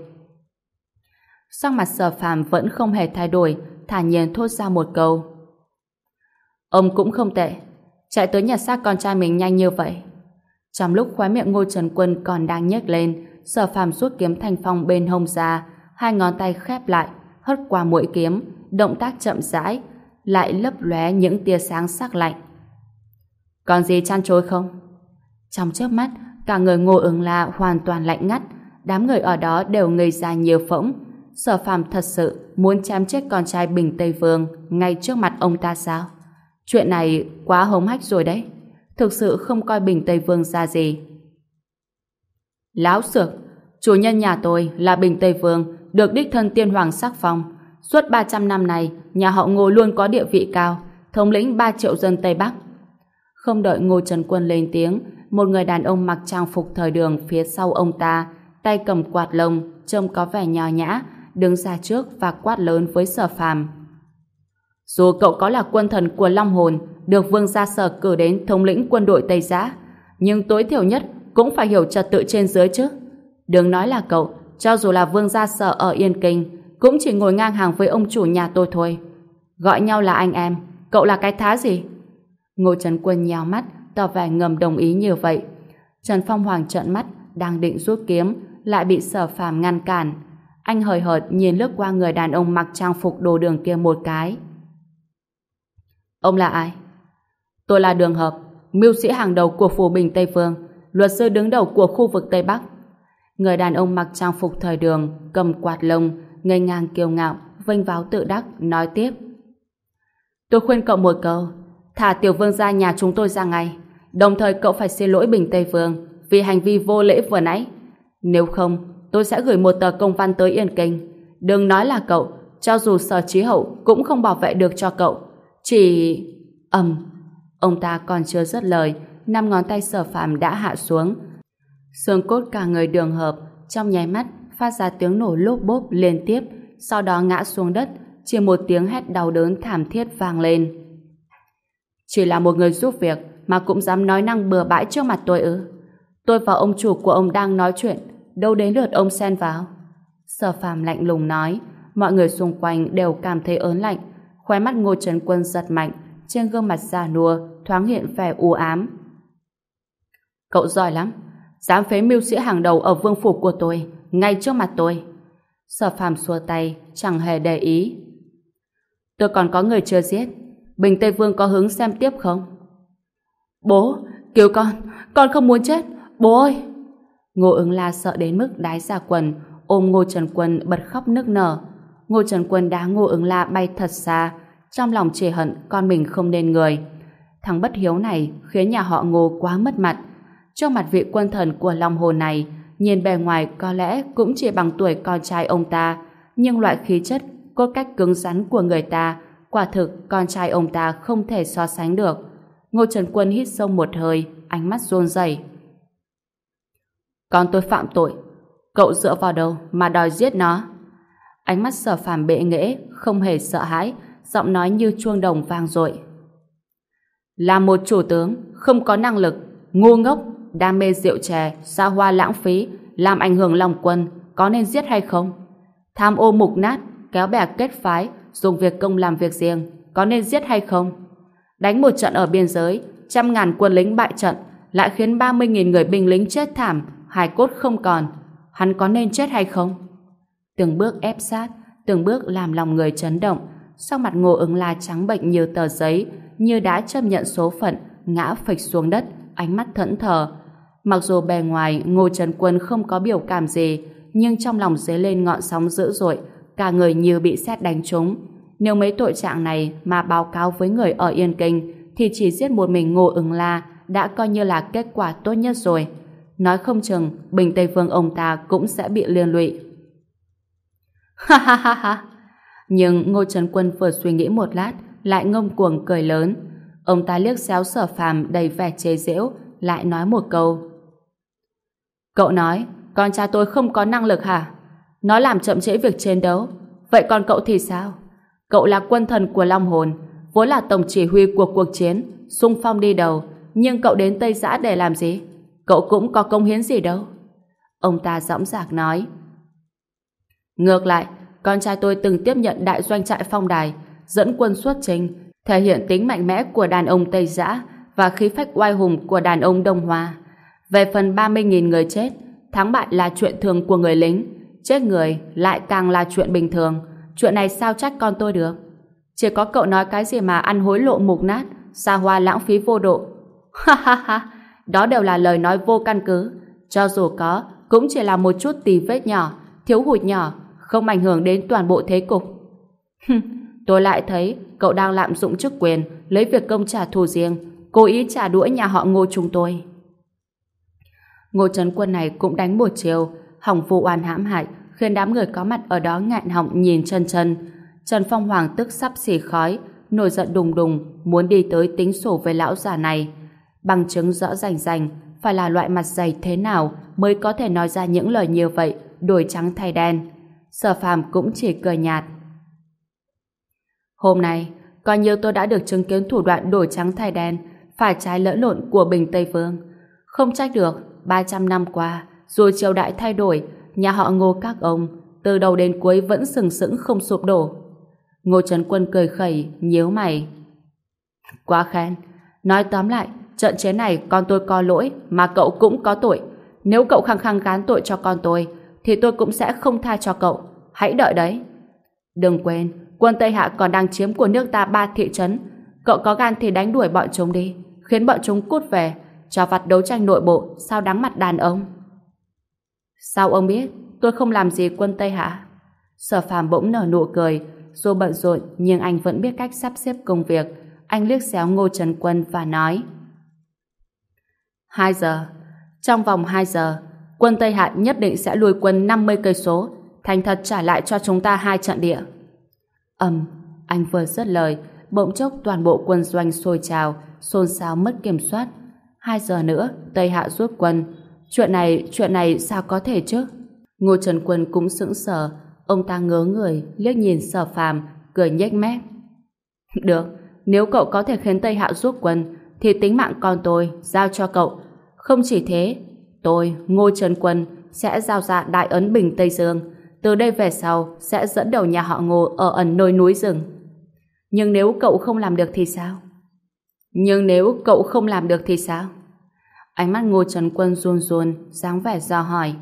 Sắc mặt Sở Phàm vẫn không hề thay đổi, thản nhiên thốt ra một câu. Ông cũng không tệ, chạy tới nhà xác con trai mình nhanh như vậy. Trong lúc khóe miệng Ngô Trần Quân còn đang nhếch lên, Sở Phàm rút kiếm thanh phong bên hông ra, hai ngón tay khép lại, hất qua mũi kiếm, động tác chậm rãi, lại lấp lóe những tia sáng sắc lạnh. Còn gì chăn chối không? Trong chớp mắt, cả người Ngô Ứng La hoàn toàn lạnh ngắt, đám người ở đó đều ngây ra nhiều phỗng. Sở Phàm thật sự muốn chém chết con trai Bình Tây Vương ngay trước mặt ông ta sao? Chuyện này quá hống hách rồi đấy thực sự không coi Bình Tây Vương ra gì. Láo xược, chủ nhân nhà tôi là Bình Tây Vương, được đích thân tiên hoàng sắc phong. Suốt 300 năm này, nhà họ Ngô luôn có địa vị cao, thống lĩnh 3 triệu dân Tây Bắc. Không đợi Ngô Trần Quân lên tiếng, một người đàn ông mặc trang phục thời đường phía sau ông ta, tay cầm quạt lông, trông có vẻ nhò nhã, đứng ra trước và quát lớn với sở phàm. Dù cậu có là quân thần của Long Hồn, được Vương Gia Sở cử đến thống lĩnh quân đội Tây Giã, nhưng tối thiểu nhất cũng phải hiểu trật tự trên dưới chứ. Đừng nói là cậu, cho dù là Vương Gia Sở ở Yên Kinh, cũng chỉ ngồi ngang hàng với ông chủ nhà tôi thôi. Gọi nhau là anh em, cậu là cái thá gì? Ngô Trần Quân nhào mắt, tỏ vẻ ngầm đồng ý như vậy. Trần Phong Hoàng trợn mắt, đang định rút kiếm, lại bị sở phàm ngăn cản. Anh hời hợt nhìn lướt qua người đàn ông mặc trang phục đồ đường kia một cái. Ông là ai? Tôi là Đường Hợp, mưu sĩ hàng đầu của phủ Bình Tây Phương, luật sư đứng đầu của khu vực Tây Bắc. Người đàn ông mặc trang phục thời đường, cầm quạt lông, ngây ngang kiêu ngạo, vênh váo tự đắc, nói tiếp. Tôi khuyên cậu một câu, thả tiểu vương ra nhà chúng tôi ra ngay. Đồng thời cậu phải xin lỗi Bình Tây Vương vì hành vi vô lễ vừa nãy. Nếu không, tôi sẽ gửi một tờ công văn tới Yên Kinh. Đừng nói là cậu, cho dù sở trí hậu cũng không bảo vệ được cho cậu. Chỉ... ầm Ông ta còn chưa dứt lời, năm ngón tay sở phàm đã hạ xuống. Xương cốt cả người đường hợp, trong nháy mắt phát ra tiếng nổ lốp bốp liên tiếp, sau đó ngã xuống đất, chỉ một tiếng hét đau đớn thảm thiết vang lên. Chỉ là một người giúp việc mà cũng dám nói năng bừa bãi trước mặt tôi ư. Tôi và ông chủ của ông đang nói chuyện, đâu đến lượt ông xen vào. Sở phàm lạnh lùng nói, mọi người xung quanh đều cảm thấy ớn lạnh, khóe mắt Ngô Trấn Quân giật mạnh, trên gương mặt già nua thoáng hiện vẻ u ám. Cậu giỏi lắm, dám phế mưu sĩ hàng đầu ở vương phủ của tôi, ngay trước mặt tôi. Sở phàm xua tay, chẳng hề để ý. Tôi còn có người chưa giết, Bình Tây Vương có hứng xem tiếp không? Bố, cứu con, con không muốn chết, bố ơi! Ngô ứng la sợ đến mức đái ra quần, ôm Ngô Trần Quân bật khóc nức nở. Ngô Trần Quân đá Ngô ứng la bay thật xa, trong lòng chỉ hận con mình không nên người. Thằng bất hiếu này khiến nhà họ Ngô quá mất mặt. Trong mặt vị quân thần của Long Hồ này, nhìn bề ngoài có lẽ cũng chỉ bằng tuổi con trai ông ta, nhưng loại khí chất, cốt cách cứng rắn của người ta, quả thực con trai ông ta không thể so sánh được. Ngô Trần Quân hít sâu một hơi, ánh mắt run rẩy. Con tôi phạm tội, cậu dựa vào đâu mà đòi giết nó? Ánh mắt sở phàm bệ nghễ, không hề sợ hãi, giọng nói như chuông đồng vang dội. Là một chủ tướng, không có năng lực, ngu ngốc, đam mê rượu chè, xa hoa lãng phí, làm ảnh hưởng lòng quân, có nên giết hay không? Tham ô mục nát, kéo bè kết phái, dùng việc công làm việc riêng, có nên giết hay không? Đánh một trận ở biên giới, trăm ngàn quân lính bại trận, lại khiến 30.000 người binh lính chết thảm, hài cốt không còn. Hắn có nên chết hay không? Từng bước ép sát, từng bước làm lòng người chấn động, sau mặt ngô ứng la trắng bệnh như tờ giấy, như đã chấp nhận số phận, ngã phịch xuống đất, ánh mắt thẫn thờ. Mặc dù bề ngoài Ngô Trần Quân không có biểu cảm gì, nhưng trong lòng dấy lên ngọn sóng dữ dội, cả người như bị xét đánh trúng. Nếu mấy tội trạng này mà báo cáo với người ở Yên Kinh, thì chỉ giết một mình Ngô ứng la đã coi như là kết quả tốt nhất rồi. Nói không chừng, Bình Tây Vương ông ta cũng sẽ bị liên lụy. Ha ha ha ha! Nhưng Ngô Trấn Quân vừa suy nghĩ một lát, lại ngông cuồng cười lớn. Ông ta liếc xéo sở phàm đầy vẻ chế giễu, lại nói một câu. Cậu nói, con cha tôi không có năng lực hả? Nó làm chậm trễ việc chiến đấu. Vậy còn cậu thì sao? Cậu là quân thần của Long Hồn, vốn là tổng chỉ huy của cuộc chiến, xung phong đi đầu, nhưng cậu đến Tây Giã để làm gì? Cậu cũng có công hiến gì đâu. Ông ta dõng dạc nói. Ngược lại, con trai tôi từng tiếp nhận đại doanh trại phong đài, dẫn quân xuất trình, thể hiện tính mạnh mẽ của đàn ông Tây Giã và khí phách oai hùng của đàn ông Đông Hoa. Về phần 30.000 người chết, thắng bại là chuyện thường của người lính, chết người lại càng là chuyện bình thường. Chuyện này sao trách con tôi được? Chỉ có cậu nói cái gì mà ăn hối lộ mục nát, xa hoa lãng phí vô độ. Ha ha ha, đó đều là lời nói vô căn cứ. Cho dù có, cũng chỉ là một chút tì vết nhỏ, thiếu hụt nhỏ, không ảnh hưởng đến toàn bộ thế cục. tôi lại thấy cậu đang lạm dụng chức quyền, lấy việc công trả thù riêng, cố ý trả đũa nhà họ ngô chúng tôi. Ngô Trấn Quân này cũng đánh một chiều, Hồng vụ oan hãm hại, khiến đám người có mặt ở đó ngạn họng nhìn chân chân. Trần Phong Hoàng tức sắp xì khói, nổi giận đùng đùng, muốn đi tới tính sổ với lão già này. Bằng chứng rõ rành rành, phải là loại mặt dày thế nào mới có thể nói ra những lời như vậy, đổi trắng thay đen. Sở phàm cũng chỉ cười nhạt. Hôm nay, coi như tôi đã được chứng kiến thủ đoạn đổi trắng thay đen, phải trái lỡ lộn của Bình Tây Vương. Không trách được, 300 năm qua, dù triều đại thay đổi, nhà họ ngô các ông, từ đầu đến cuối vẫn sừng sững không sụp đổ. Ngô Trấn Quân cười khẩy, nhíu mày. Quá khen. Nói tóm lại, trận chiến này con tôi có lỗi, mà cậu cũng có tội. Nếu cậu khăng khăng gán tội cho con tôi, thì tôi cũng sẽ không tha cho cậu. Hãy đợi đấy. Đừng quên, quân Tây Hạ còn đang chiếm của nước ta ba thị trấn. Cậu có gan thì đánh đuổi bọn chúng đi, khiến bọn chúng cút về, cho vặt đấu tranh nội bộ, sao đáng mặt đàn ông. Sao ông biết tôi không làm gì quân Tây Hạ? Sở phàm bỗng nở nụ cười, dù bận rộn nhưng anh vẫn biết cách sắp xếp công việc. Anh liếc xéo Ngô Trần Quân và nói 2 giờ. Trong vòng 2 giờ, quân Tây Hạ nhất định sẽ lùi quân 50 cây số, thành thật trả lại cho chúng ta hai trận địa. Ầm, anh vừa dứt lời, bỗng chốc toàn bộ quân doanh sôi trào, xôn xao mất kiểm soát. Hai giờ nữa, Tây Hạ rút quân. Chuyện này, chuyện này sao có thể chứ? Ngô Trần Quân cũng sững sờ, ông ta ngớ người, liếc nhìn sở phàm, cười nhếch mép. Được, nếu cậu có thể khiến Tây Hạ rút quân, thì tính mạng con tôi giao cho cậu. Không chỉ thế, tôi, Ngô Trần Quân, sẽ giao ra đại ấn bình Tây Dương. Từ đây về sau, sẽ dẫn đầu nhà họ Ngô ở ẩn nơi núi rừng. Nhưng nếu cậu không làm được thì sao? Nhưng nếu cậu không làm được thì sao? Ánh mắt Ngô Trần Quân run run, dáng vẻ do hỏi.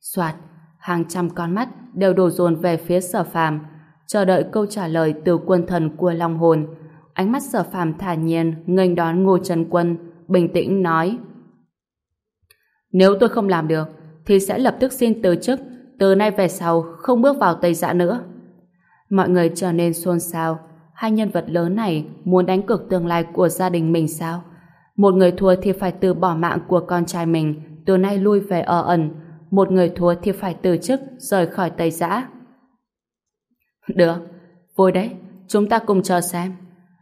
Soạt, hàng trăm con mắt đều đổ dồn về phía sở phàm, chờ đợi câu trả lời từ quân thần của Long Hồn. Ánh mắt sở phàm thản nhiên, nghênh đón Ngô Trần Quân, bình tĩnh nói. Nếu tôi không làm được, thì sẽ lập tức xin từ chức, từ nay về sau không bước vào Tây Dạ nữa. Mọi người trở nên xôn xao, hai nhân vật lớn này muốn đánh cược tương lai của gia đình mình sao? Một người thua thì phải từ bỏ mạng của con trai mình, từ nay lui về ở ẩn. Một người thua thì phải từ chức, rời khỏi Tây Giã. Được, vui đấy, chúng ta cùng chờ xem.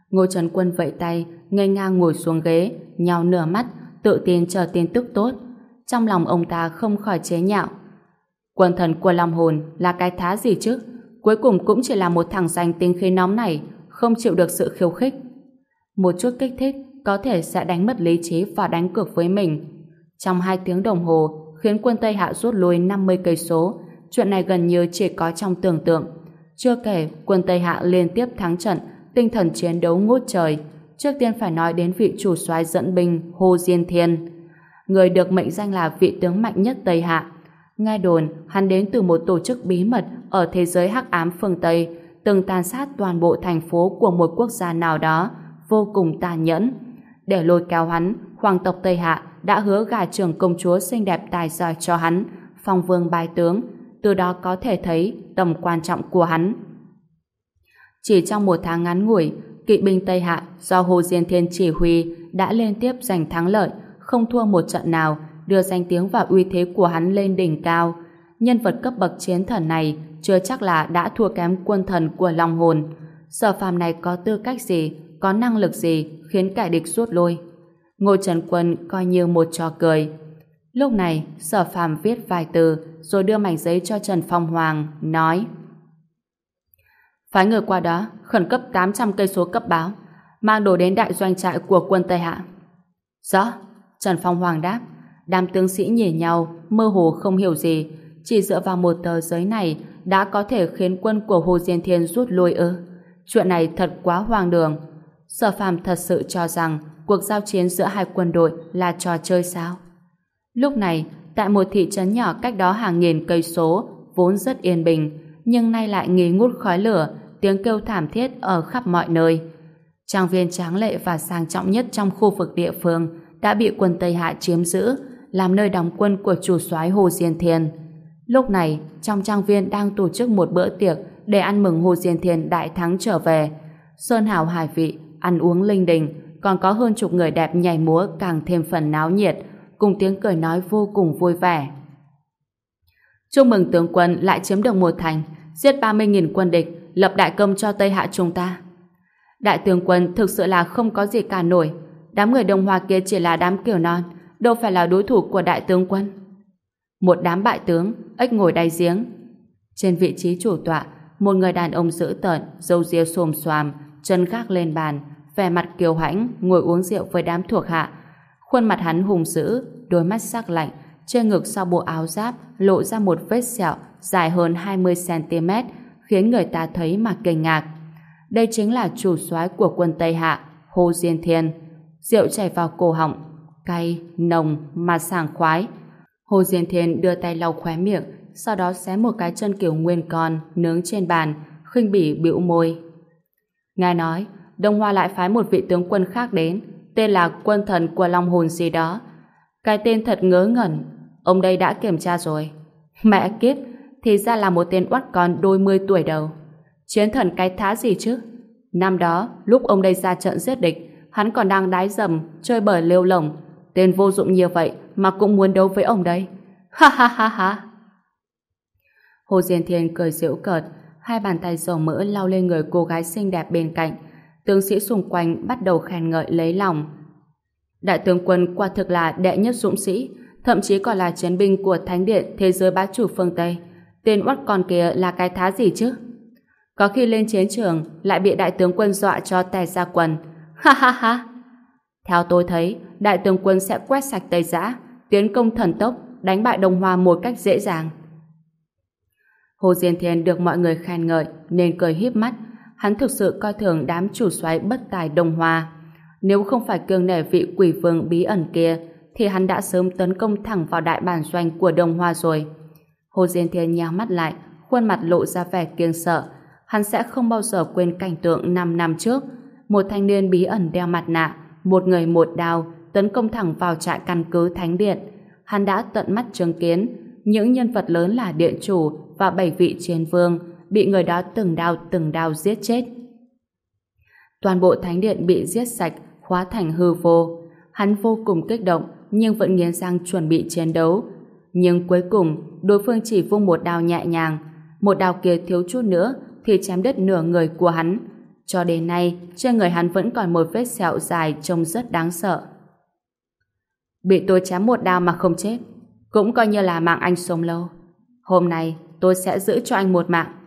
Ngô Trần Quân vẫy tay, ngây ngang ngồi xuống ghế, nhào nửa mắt, tự tin chờ tin tức tốt. Trong lòng ông ta không khỏi chế nhạo. Quân thần của lòng hồn là cái thá gì chứ? Cuối cùng cũng chỉ là một thằng danh tinh khí nóng này, không chịu được sự khiêu khích. Một chút kích thích có thể sẽ đánh mất lý trí và đánh cược với mình. Trong hai tiếng đồng hồ, khiến quân Tây Hạ rút lui 50 cây số, chuyện này gần như chỉ có trong tưởng tượng. Chưa kể, quân Tây Hạ liên tiếp thắng trận, tinh thần chiến đấu ngút trời. Trước tiên phải nói đến vị chủ soái dẫn binh Hồ Diên Thiên. Người được mệnh danh là vị tướng mạnh nhất Tây Hạ. Nghe đồn, hắn đến từ một tổ chức bí mật ở thế giới hắc ám phương Tây, từng tàn sát toàn bộ thành phố của một quốc gia nào đó, vô cùng tàn nhẫn. Để lôi kéo hắn, hoàng tộc Tây Hạ đã hứa gả trưởng công chúa xinh đẹp tài giỏi cho hắn, phong vương bài tướng, từ đó có thể thấy tầm quan trọng của hắn. Chỉ trong một tháng ngắn ngủi, kỵ binh Tây Hạ do Hồ Diên Thiên chỉ huy đã liên tiếp giành thắng lợi, không thua một trận nào, đưa danh tiếng và uy thế của hắn lên đỉnh cao. Nhân vật cấp bậc chiến thần này chưa chắc là đã thua kém quân thần của Long Hồn. Sở phàm này có tư cách gì, có năng lực gì khiến kẻ địch rút lui. Ngô Trần Quân coi như một trò cười. Lúc này, sở phàm viết vài từ rồi đưa mảnh giấy cho Trần Phong Hoàng, nói Phái người qua đó, khẩn cấp 800 cây số cấp báo, mang đồ đến đại doanh trại của quân Tây Hạ. Rõ, Trần Phong Hoàng đáp. Đám tướng sĩ nhìn nhau, mơ hồ không hiểu gì, chỉ dựa vào một tờ giấy này đã có thể khiến quân của Hồ Diên Thiên rút lui ư. Chuyện này thật quá hoang đường. Sở phàm thật sự cho rằng cuộc giao chiến giữa hai quân đội là trò chơi sao? Lúc này, tại một thị trấn nhỏ cách đó hàng nghìn cây số, vốn rất yên bình, nhưng nay lại nghi ngút khói lửa, tiếng kêu thảm thiết ở khắp mọi nơi. Trang viên tráng lệ và sang trọng nhất trong khu vực địa phương đã bị quân Tây Hạ chiếm giữ, làm nơi đóng quân của chủ soái Hồ Diên Thiên. Lúc này, trong trang viên đang tổ chức một bữa tiệc để ăn mừng Hồ Diên Thiên đại thắng trở về. Sơn hào hải vị, ăn uống linh đình, còn có hơn chục người đẹp nhảy múa càng thêm phần náo nhiệt, cùng tiếng cười nói vô cùng vui vẻ. Chúc mừng tướng quân lại chiếm được một thành, giết 30.000 quân địch, lập đại công cho Tây Hạ chúng ta. Đại tướng quân thực sự là không có gì cả nổi. Đám người Đông Hoa kia chỉ là đám kiểu non, đâu phải là đối thủ của đại tướng quân. Một đám bại tướng, ếch ngồi đáy giếng. Trên vị trí chủ tọa, một người đàn ông dữ tợn, râu ria xồm xoàm, chân gác lên bàn, vẻ mặt kiều hãnh, ngồi uống rượu với đám thuộc hạ. Khuôn mặt hắn hùng dữ, đôi mắt sắc lạnh, trên ngực sau bộ áo giáp lộ ra một vết sẹo dài hơn 20cm, khiến người ta thấy mà kinh ngạc. Đây chính là chủ soái của quân Tây Hạ, Hồ Diên Thiên. Rượu chảy vào cổ họng, cay, nồng mà sảng khoái. Hồ Diên Thiên đưa tay lau khóe miệng, sau đó xé một cái chân kiểu nguyên con nướng trên bàn, khinh bỉ bĩu môi. Ngài nói, Đông Hoa lại phái một vị tướng quân khác đến, tên là quân thần của Long Hồn gì đó. Cái tên thật ngớ ngẩn, ông đây đã kiểm tra rồi. Mẹ kiếp, thì ra là một tên oắt con đôi mươi tuổi đầu. Chiến thần cái thá gì chứ? Năm đó, lúc ông đây ra trận giết địch, hắn còn đang đái dầm, chơi bời lêu lồng. tên vô dụng như vậy mà cũng muốn đấu với ông đây. Ha ha ha ha. Hồ Diên Thiên cười giễu cợt, hai bàn tay dầu mỡ lau lên người cô gái xinh đẹp bên cạnh. Tướng sĩ xung quanh bắt đầu khen ngợi lấy lòng. Đại tướng quân quả thực là đệ nhất dũng sĩ, thậm chí còn là chiến binh của Thánh điện Thế giới bá chủ phương Tây. Tên oắt con kia là cái thá gì chứ? Có khi lên chiến trường lại bị đại tướng quân dọa cho tè ra quần. Ha ha ha! Theo tôi thấy, đại tướng quân sẽ quét sạch Tây Giã, tiến công thần tốc, đánh bại Đông Hoa một cách dễ dàng. Hồ Diên Thiên được mọi người khen ngợi nên cười híp mắt. Hắn thực sự coi thường đám chủ soái bất tài Đông hòa Nếu không phải cương nể vị quỷ vương bí ẩn kia, thì hắn đã sớm tấn công thẳng vào đại bản doanh của Đông hòa rồi. Hồ Diên Thiên nhắm mắt lại, khuôn mặt lộ ra vẻ kiêng sợ. Hắn sẽ không bao giờ quên cảnh tượng 5 năm trước. Một thanh niên bí ẩn đeo mặt nạ, một người một đao, tấn công thẳng vào trại căn cứ Thánh Điện. Hắn đã tận mắt chứng kiến những nhân vật lớn là điện chủ và bảy vị chiến vương bị người đó từng đao từng đao giết chết. Toàn bộ Thánh Điện bị giết sạch, hóa thành hư vô. Hắn vô cùng kích động nhưng vẫn nghiến răng chuẩn bị chiến đấu. Nhưng cuối cùng, đối phương chỉ vung một đao nhẹ nhàng. Một đao kia thiếu chút nữa thì chém đứt nửa người của hắn. Cho đến nay, trên người hắn vẫn còn một vết sẹo dài trông rất đáng sợ. Bị tôi chém một đao mà không chết, cũng coi như là mạng anh sống lâu. Hôm nay, tôi sẽ giữ cho anh một mạng.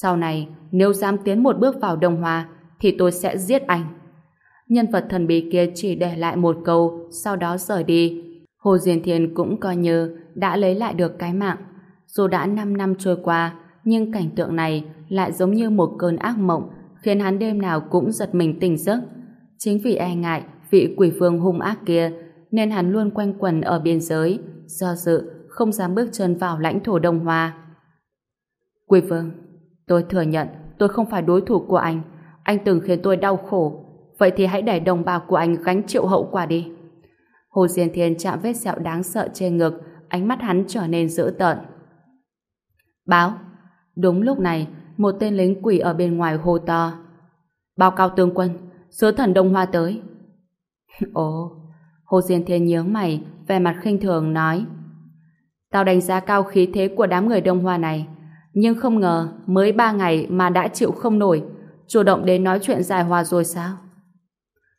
Sau này, nếu dám tiến một bước vào Đông Hoa, thì tôi sẽ giết anh. Nhân vật thần bí kia chỉ để lại một câu, sau đó rời đi. Hồ Diên Thiên cũng coi như đã lấy lại được cái mạng. Dù đã 5 năm trôi qua, nhưng cảnh tượng này lại giống như một cơn ác mộng, khiến hắn đêm nào cũng giật mình tỉnh giấc. Chính vì e ngại vị quỷ vương hung ác kia, nên hắn luôn quanh quẩn ở biên giới, do dự, không dám bước chân vào lãnh thổ Đông Hoa. Quỷ vương, tôi thừa nhận tôi không phải đối thủ của anh. Anh từng khiến tôi đau khổ, Vậy thì hãy để đồng bào của anh gánh chịu hậu quả đi. Hồ Diên Thiên chạm vết sẹo đáng sợ trên ngực, ánh mắt hắn trở nên dữ tợn. Báo. Đúng lúc này, một tên lính quỷ ở bên ngoài hô to. Báo cáo tướng quân, sứ thần Đông Hoa tới. Ồ, Hồ Diên Thiên nhướng mày, vẻ mặt khinh thường nói. Tao đánh giá cao khí thế của đám người Đông Hoa này, nhưng không ngờ mới ba ngày mà đã chịu không nổi, chủ động đến nói chuyện dài hòa rồi sao?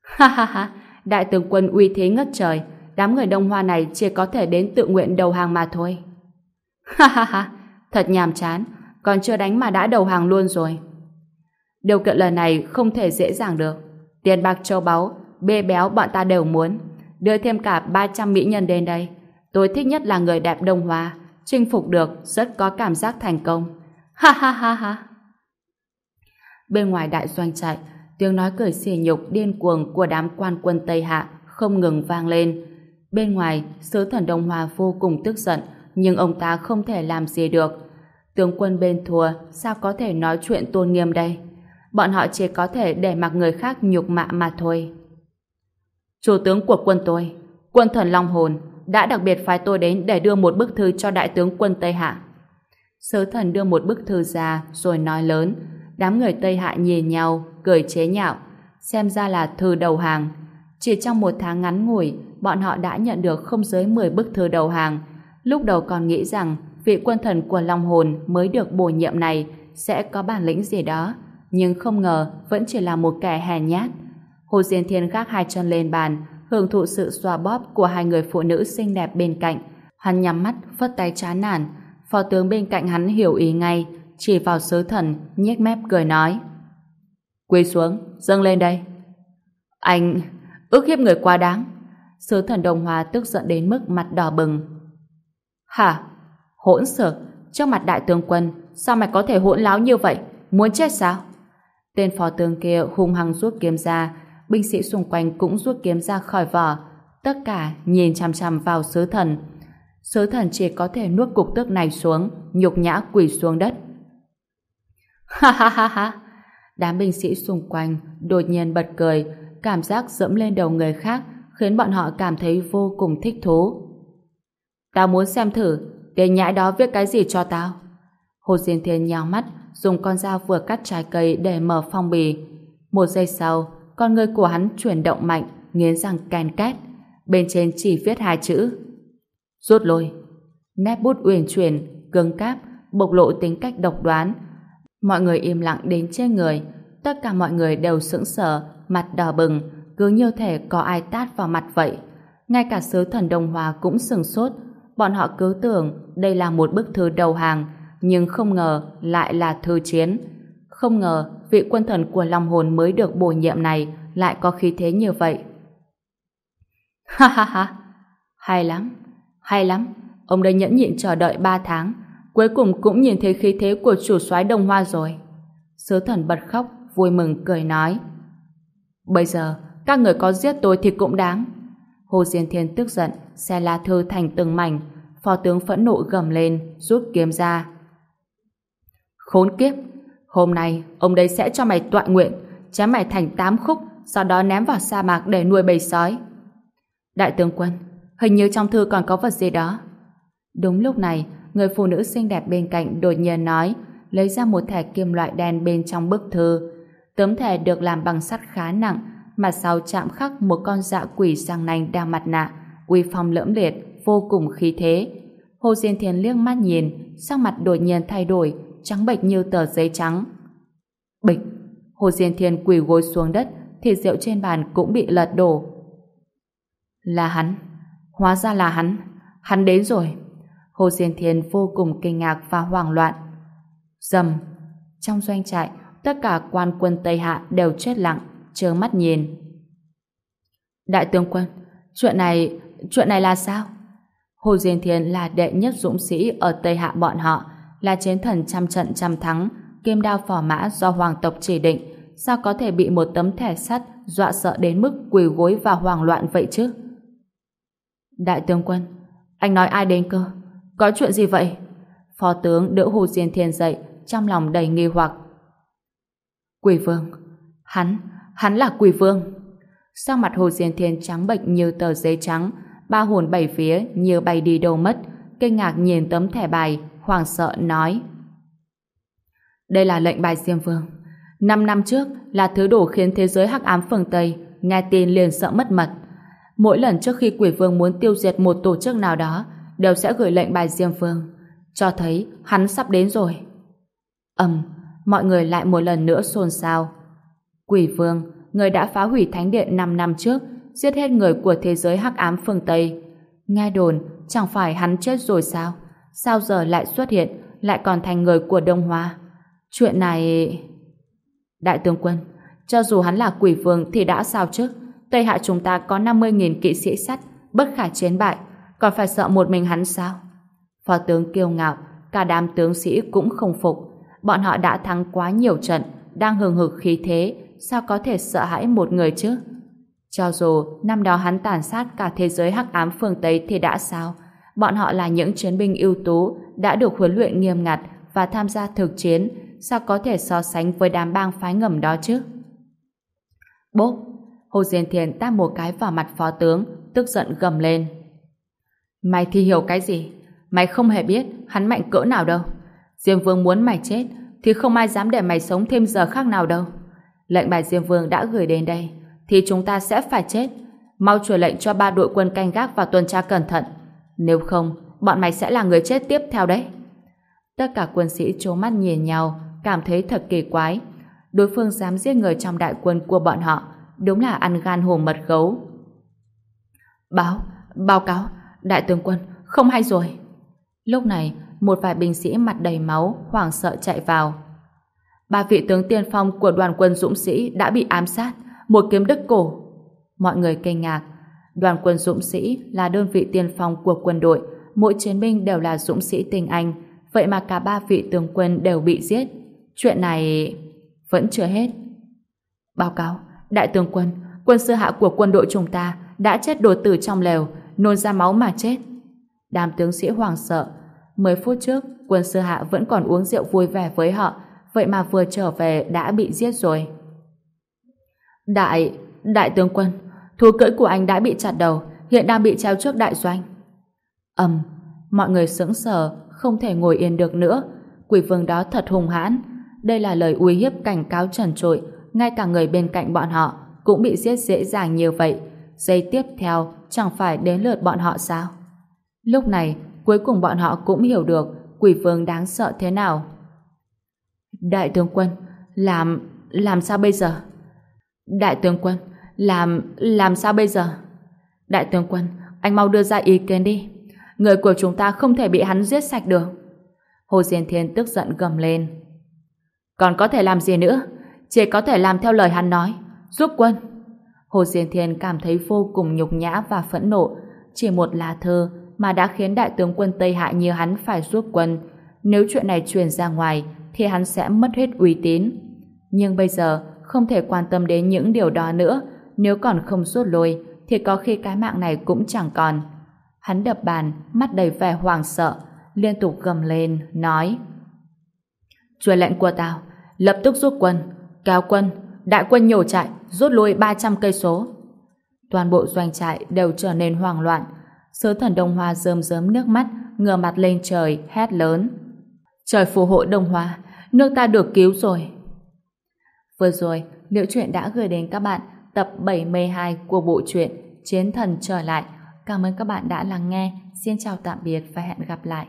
Ha ha ha, đại tướng quân uy thế ngất trời, đám người Đông Hoa này chỉ có thể đến tự nguyện đầu hàng mà thôi. Ha ha ha, thật nhàm chán, còn chưa đánh mà đã đầu hàng luôn rồi. Điều kiện lần này không thể dễ dàng được. Tiền bạc châu báu, bê béo bọn ta đều muốn. Đưa thêm cả 300 mỹ nhân đến đây. Tôi thích nhất là người đẹp Đông Hoa, chinh phục được, rất có cảm giác thành công. Ha ha ha ha. Bên ngoài đại doanh trại, tiếng nói cười xỉ nhục điên cuồng của đám quan quân Tây Hạ không ngừng vang lên. Bên ngoài, sứ thần Đông Hòa vô cùng tức giận, nhưng ông ta không thể làm gì được. Tướng quân bên thua, sao có thể nói chuyện tôn nghiêm đây? Bọn họ chỉ có thể để mặc người khác nhục mạ mà thôi. Chủ tướng của quân tôi, quân thần Long Hồn, đã đặc biệt phái tôi đến để đưa một bức thư cho đại tướng quân Tây Hạ. Sứ thần đưa một bức thư ra rồi nói lớn, đám người Tây Hạ nhìn nhau, cười chế nhạo, xem ra là thư đầu hàng. Chỉ trong một tháng ngắn ngủi, bọn họ đã nhận được không dưới 10 bức thư đầu hàng. Lúc đầu còn nghĩ rằng vị quân thần của Long Hồn mới được bổ nhiệm này sẽ có bản lĩnh gì đó, nhưng không ngờ vẫn chỉ là một kẻ hèn nhát. Hồ Diên Thiên gác hai chân lên bàn, hưởng thụ sự xoa bóp của hai người phụ nữ xinh đẹp bên cạnh. Hắn nhắm mắt, phất tay chán nản. Phó tướng bên cạnh hắn hiểu ý ngay, chỉ vào sứ thần, nhếch mép cười nói. Quỳ xuống, dâng lên đây. Anh, ước hiếp người quá đáng. Sứ thần Đồng Hòa tức giận đến mức mặt đỏ bừng. Hả? Hỗn sở, trước mặt đại tướng quân, sao mày có thể hỗn láo như vậy? Muốn chết sao? Tên phó tướng kia hung hăng rút kiếm ra, binh sĩ xung quanh cũng rút kiếm ra khỏi vỏ. Tất cả nhìn chằm chằm vào sứ thần. Sứ thần chỉ có thể nuốt cục tức này xuống, nhục nhã quỳ xuống đất. Ha ha ha ha! Đám binh sĩ xung quanh đột nhiên bật cười, cảm giác dẫm lên đầu người khác khiến bọn họ cảm thấy vô cùng thích thú. Tao muốn xem thử tên nhãi đó viết cái gì cho tao. Hồ Diên Thiên nhào mắt dùng con dao vừa cắt trái cây để mở phong bì. Một giây sau, con người của hắn chuyển động mạnh, nghiến răng ken két. Bên trên chỉ viết hai chữ. Rút lui. Nét bút uyển chuyển, cứng cáp, bộc lộ tính cách độc đoán. Mọi người im lặng đến trên người. Tất cả mọi người đều sững sờ, mặt đỏ bừng, cứ như thể có ai tát vào mặt vậy. Ngay cả sứ thần Đông Hòa cũng sừng sốt. Bọn họ cứ tưởng đây là một bức thư đầu hàng, nhưng không ngờ lại là thư chiến. Không ngờ vị quân thần của Long Hồn mới được bổ nhiệm này lại có khí thế như vậy. Ha ha ha! Hay lắm! Hay lắm! Ông đã nhẫn nhịn chờ đợi 3 tháng, cuối cùng cũng nhìn thấy khí thế của chủ soái Đông Hoa rồi. Sứ thần bật khóc, vui mừng cười nói. Bây giờ, các người có giết tôi thì cũng đáng. Hồ Diên Thiên tức giận, xe lá thư thành từng mảnh, phó tướng phẫn nộ gầm lên, rút kiếm ra. Khốn kiếp! Hôm nay, ông đây sẽ cho mày tọa nguyện, chém mày thành tám khúc, sau đó ném vào sa mạc để nuôi bầy sói. Đại tướng quân, hình như trong thư còn có vật gì đó. Đúng lúc này, người phụ nữ xinh đẹp bên cạnh đột nhiên nói, lấy ra một thẻ kim loại đen bên trong bức thư. Tấm thẻ được làm bằng sắt khá nặng, mặt sau chạm khắc một con dạ quỷ sang nanh đeo mặt nạ, uy phong lẫm liệt, vô cùng khí thế. Hồ Diên Thiên liếc mắt nhìn, sắc mặt đột nhiên thay đổi, trắng bệch như tờ giấy trắng. Bịch, Hồ Diên Thiên quỳ gối xuống đất, thì rượu trên bàn cũng bị lật đổ. Là hắn, hóa ra là hắn, hắn đến rồi. Hồ Diên Thiên vô cùng kinh ngạc và hoảng loạn. Dầm, trong doanh trại, tất cả quan quân Tây Hạ đều chết lặng, trơ mắt nhìn. Đại tướng quân, chuyện này, chuyện này là sao? Hồ Diên Thiên là đệ nhất dũng sĩ ở Tây Hạ bọn họ, là chiến thần trăm trận trăm thắng, kim đao phò mã do hoàng tộc chỉ định, sao có thể bị một tấm thẻ sắt dọa sợ đến mức quỳ gối và hoảng loạn vậy chứ? Đại tướng quân, anh nói ai đến cơ? Có chuyện gì vậy? Phó tướng đỡ Hồ Diên Thiên dậy, trong lòng đầy nghi hoặc. Quỷ vương, hắn, hắn là quỷ vương. Sang mặt Hồ Diên Thiên trắng bệnh như tờ giấy trắng, ba hồn bảy phía như bay đi đâu mất, kinh ngạc nhìn tấm thẻ bài, hoảng sợ nói. Đây là lệnh bài Diêm Vương. Năm năm trước là thứ đủ khiến thế giới hắc ám phương Tây nghe tin liền sợ mất mật. Mỗi lần trước khi quỷ vương muốn tiêu diệt một tổ chức nào đó đều sẽ gửi lệnh bài Diêm Vương cho thấy hắn sắp đến rồi. Ầm, mọi người lại một lần nữa xôn xao. Quỷ vương, người đã phá hủy thánh điện 5 năm trước, giết hết người của thế giới hắc ám phương Tây. Nghe đồn, chẳng phải hắn chết rồi sao? Sao giờ lại xuất hiện, lại còn thành người của Đông Hoa? Chuyện này... Đại tướng quân, cho dù hắn là quỷ vương thì đã sao chứ? Tây Hạ chúng ta có 50.000 kỵ sĩ sắt, bất khả chiến bại, còn phải sợ một mình hắn sao? Phó tướng kiêu ngạo, cả đám tướng sĩ cũng không phục. Bọn họ đã thắng quá nhiều trận, đang hừng hực khí thế, sao có thể sợ hãi một người chứ? Cho dù năm đó hắn tàn sát cả thế giới hắc ám phương Tây thì đã sao? Bọn họ là những chiến binh ưu tú, đã được huấn luyện nghiêm ngặt và tham gia thực chiến, sao có thể so sánh với đám bang phái ngầm đó chứ? Bốp! Hồ Diên Thiền tát một cái vào mặt phó tướng, tức giận gầm lên. Mày thì hiểu cái gì? Mày không hề biết hắn mạnh cỡ nào đâu. Diêm Vương muốn mày chết thì không ai dám để mày sống thêm giờ khác nào đâu. Lệnh bài Diêm Vương đã gửi đến đây thì chúng ta sẽ phải chết. Mau truyền lệnh cho ba đội quân canh gác và tuần tra cẩn thận. Nếu không, bọn mày sẽ là người chết tiếp theo đấy. Tất cả quân sĩ trố mắt nhìn nhau, cảm thấy thật kỳ quái. Đối phương dám giết người trong đại quân của bọn họ, đúng là ăn gan hổ mật gấu. Báo, báo cáo, đại tướng quân, không hay rồi. Lúc này, một vài binh sĩ mặt đầy máu, hoảng sợ chạy vào. Ba vị tướng tiên phong của đoàn quân dũng sĩ đã bị ám sát, một kiếm đứt cổ. Mọi người kinh ngạc. Đoàn quân dũng sĩ là đơn vị tiên phong của quân đội, mỗi chiến binh đều là dũng sĩ tinh anh, vậy mà cả ba vị tướng quân đều bị giết. Chuyện này vẫn chưa hết. Báo cáo, đại tướng quân, quân sư hạ của quân đội chúng ta đã chết đột tử trong lều, nôn ra máu mà chết. Đám tướng sĩ hoàng sợ. Mười phút trước, quân sư hạ vẫn còn uống rượu vui vẻ với họ, vậy mà vừa trở về đã bị giết rồi. Đại, đại tướng quân, thú cưỡi của anh đã bị chặt đầu, hiện đang bị treo trước đại doanh. ầm, mọi người sững sờ, không thể ngồi yên được nữa. Quỷ vương đó thật hùng hãn. Đây là lời uy hiếp cảnh cáo trần trội, ngay cả người bên cạnh bọn họ cũng bị giết dễ dàng như vậy. giây tiếp theo chẳng phải đến lượt bọn họ sao? Lúc này, cuối cùng bọn họ cũng hiểu được quỷ vương đáng sợ thế nào. Đại tướng quân, làm... làm sao bây giờ? Đại tướng quân, làm... làm sao bây giờ? Đại tướng quân, anh mau đưa ra ý kiến đi. Người của chúng ta không thể bị hắn giết sạch được. Hồ Diên Thiên tức giận gầm lên. Còn có thể làm gì nữa? Chỉ có thể làm theo lời hắn nói. Giúp quân. Hồ Diên Thiên cảm thấy vô cùng nhục nhã và phẫn nộ. Chỉ một lá thơ mà đã khiến đại tướng quân Tây Hạ như hắn phải giúp quân. Nếu chuyện này truyền ra ngoài thì hắn sẽ mất hết uy tín. Nhưng bây giờ không thể quan tâm đến những điều đó nữa. Nếu còn không rút lui thì có khi cái mạng này cũng chẳng còn. Hắn đập bàn, mắt đầy vẻ hoàng sợ, liên tục gầm lên, nói Truyền lệnh của tao, lập tức rút quân, cao quân, đại quân nhổ chạy, rút lui 300 cây số. Toàn bộ doanh trại đều trở nên hoang loạn. Sứ thần Đông Hoa rơm rớm nước mắt, ngửa mặt lên trời, hét lớn. Trời phù hộ Đông Hoa, nước ta được cứu rồi. Vừa rồi, Liễu Chuyện đã gửi đến các bạn tập 72 của bộ truyện Chiến thần trở lại. Cảm ơn các bạn đã lắng nghe. Xin chào tạm biệt và hẹn gặp lại.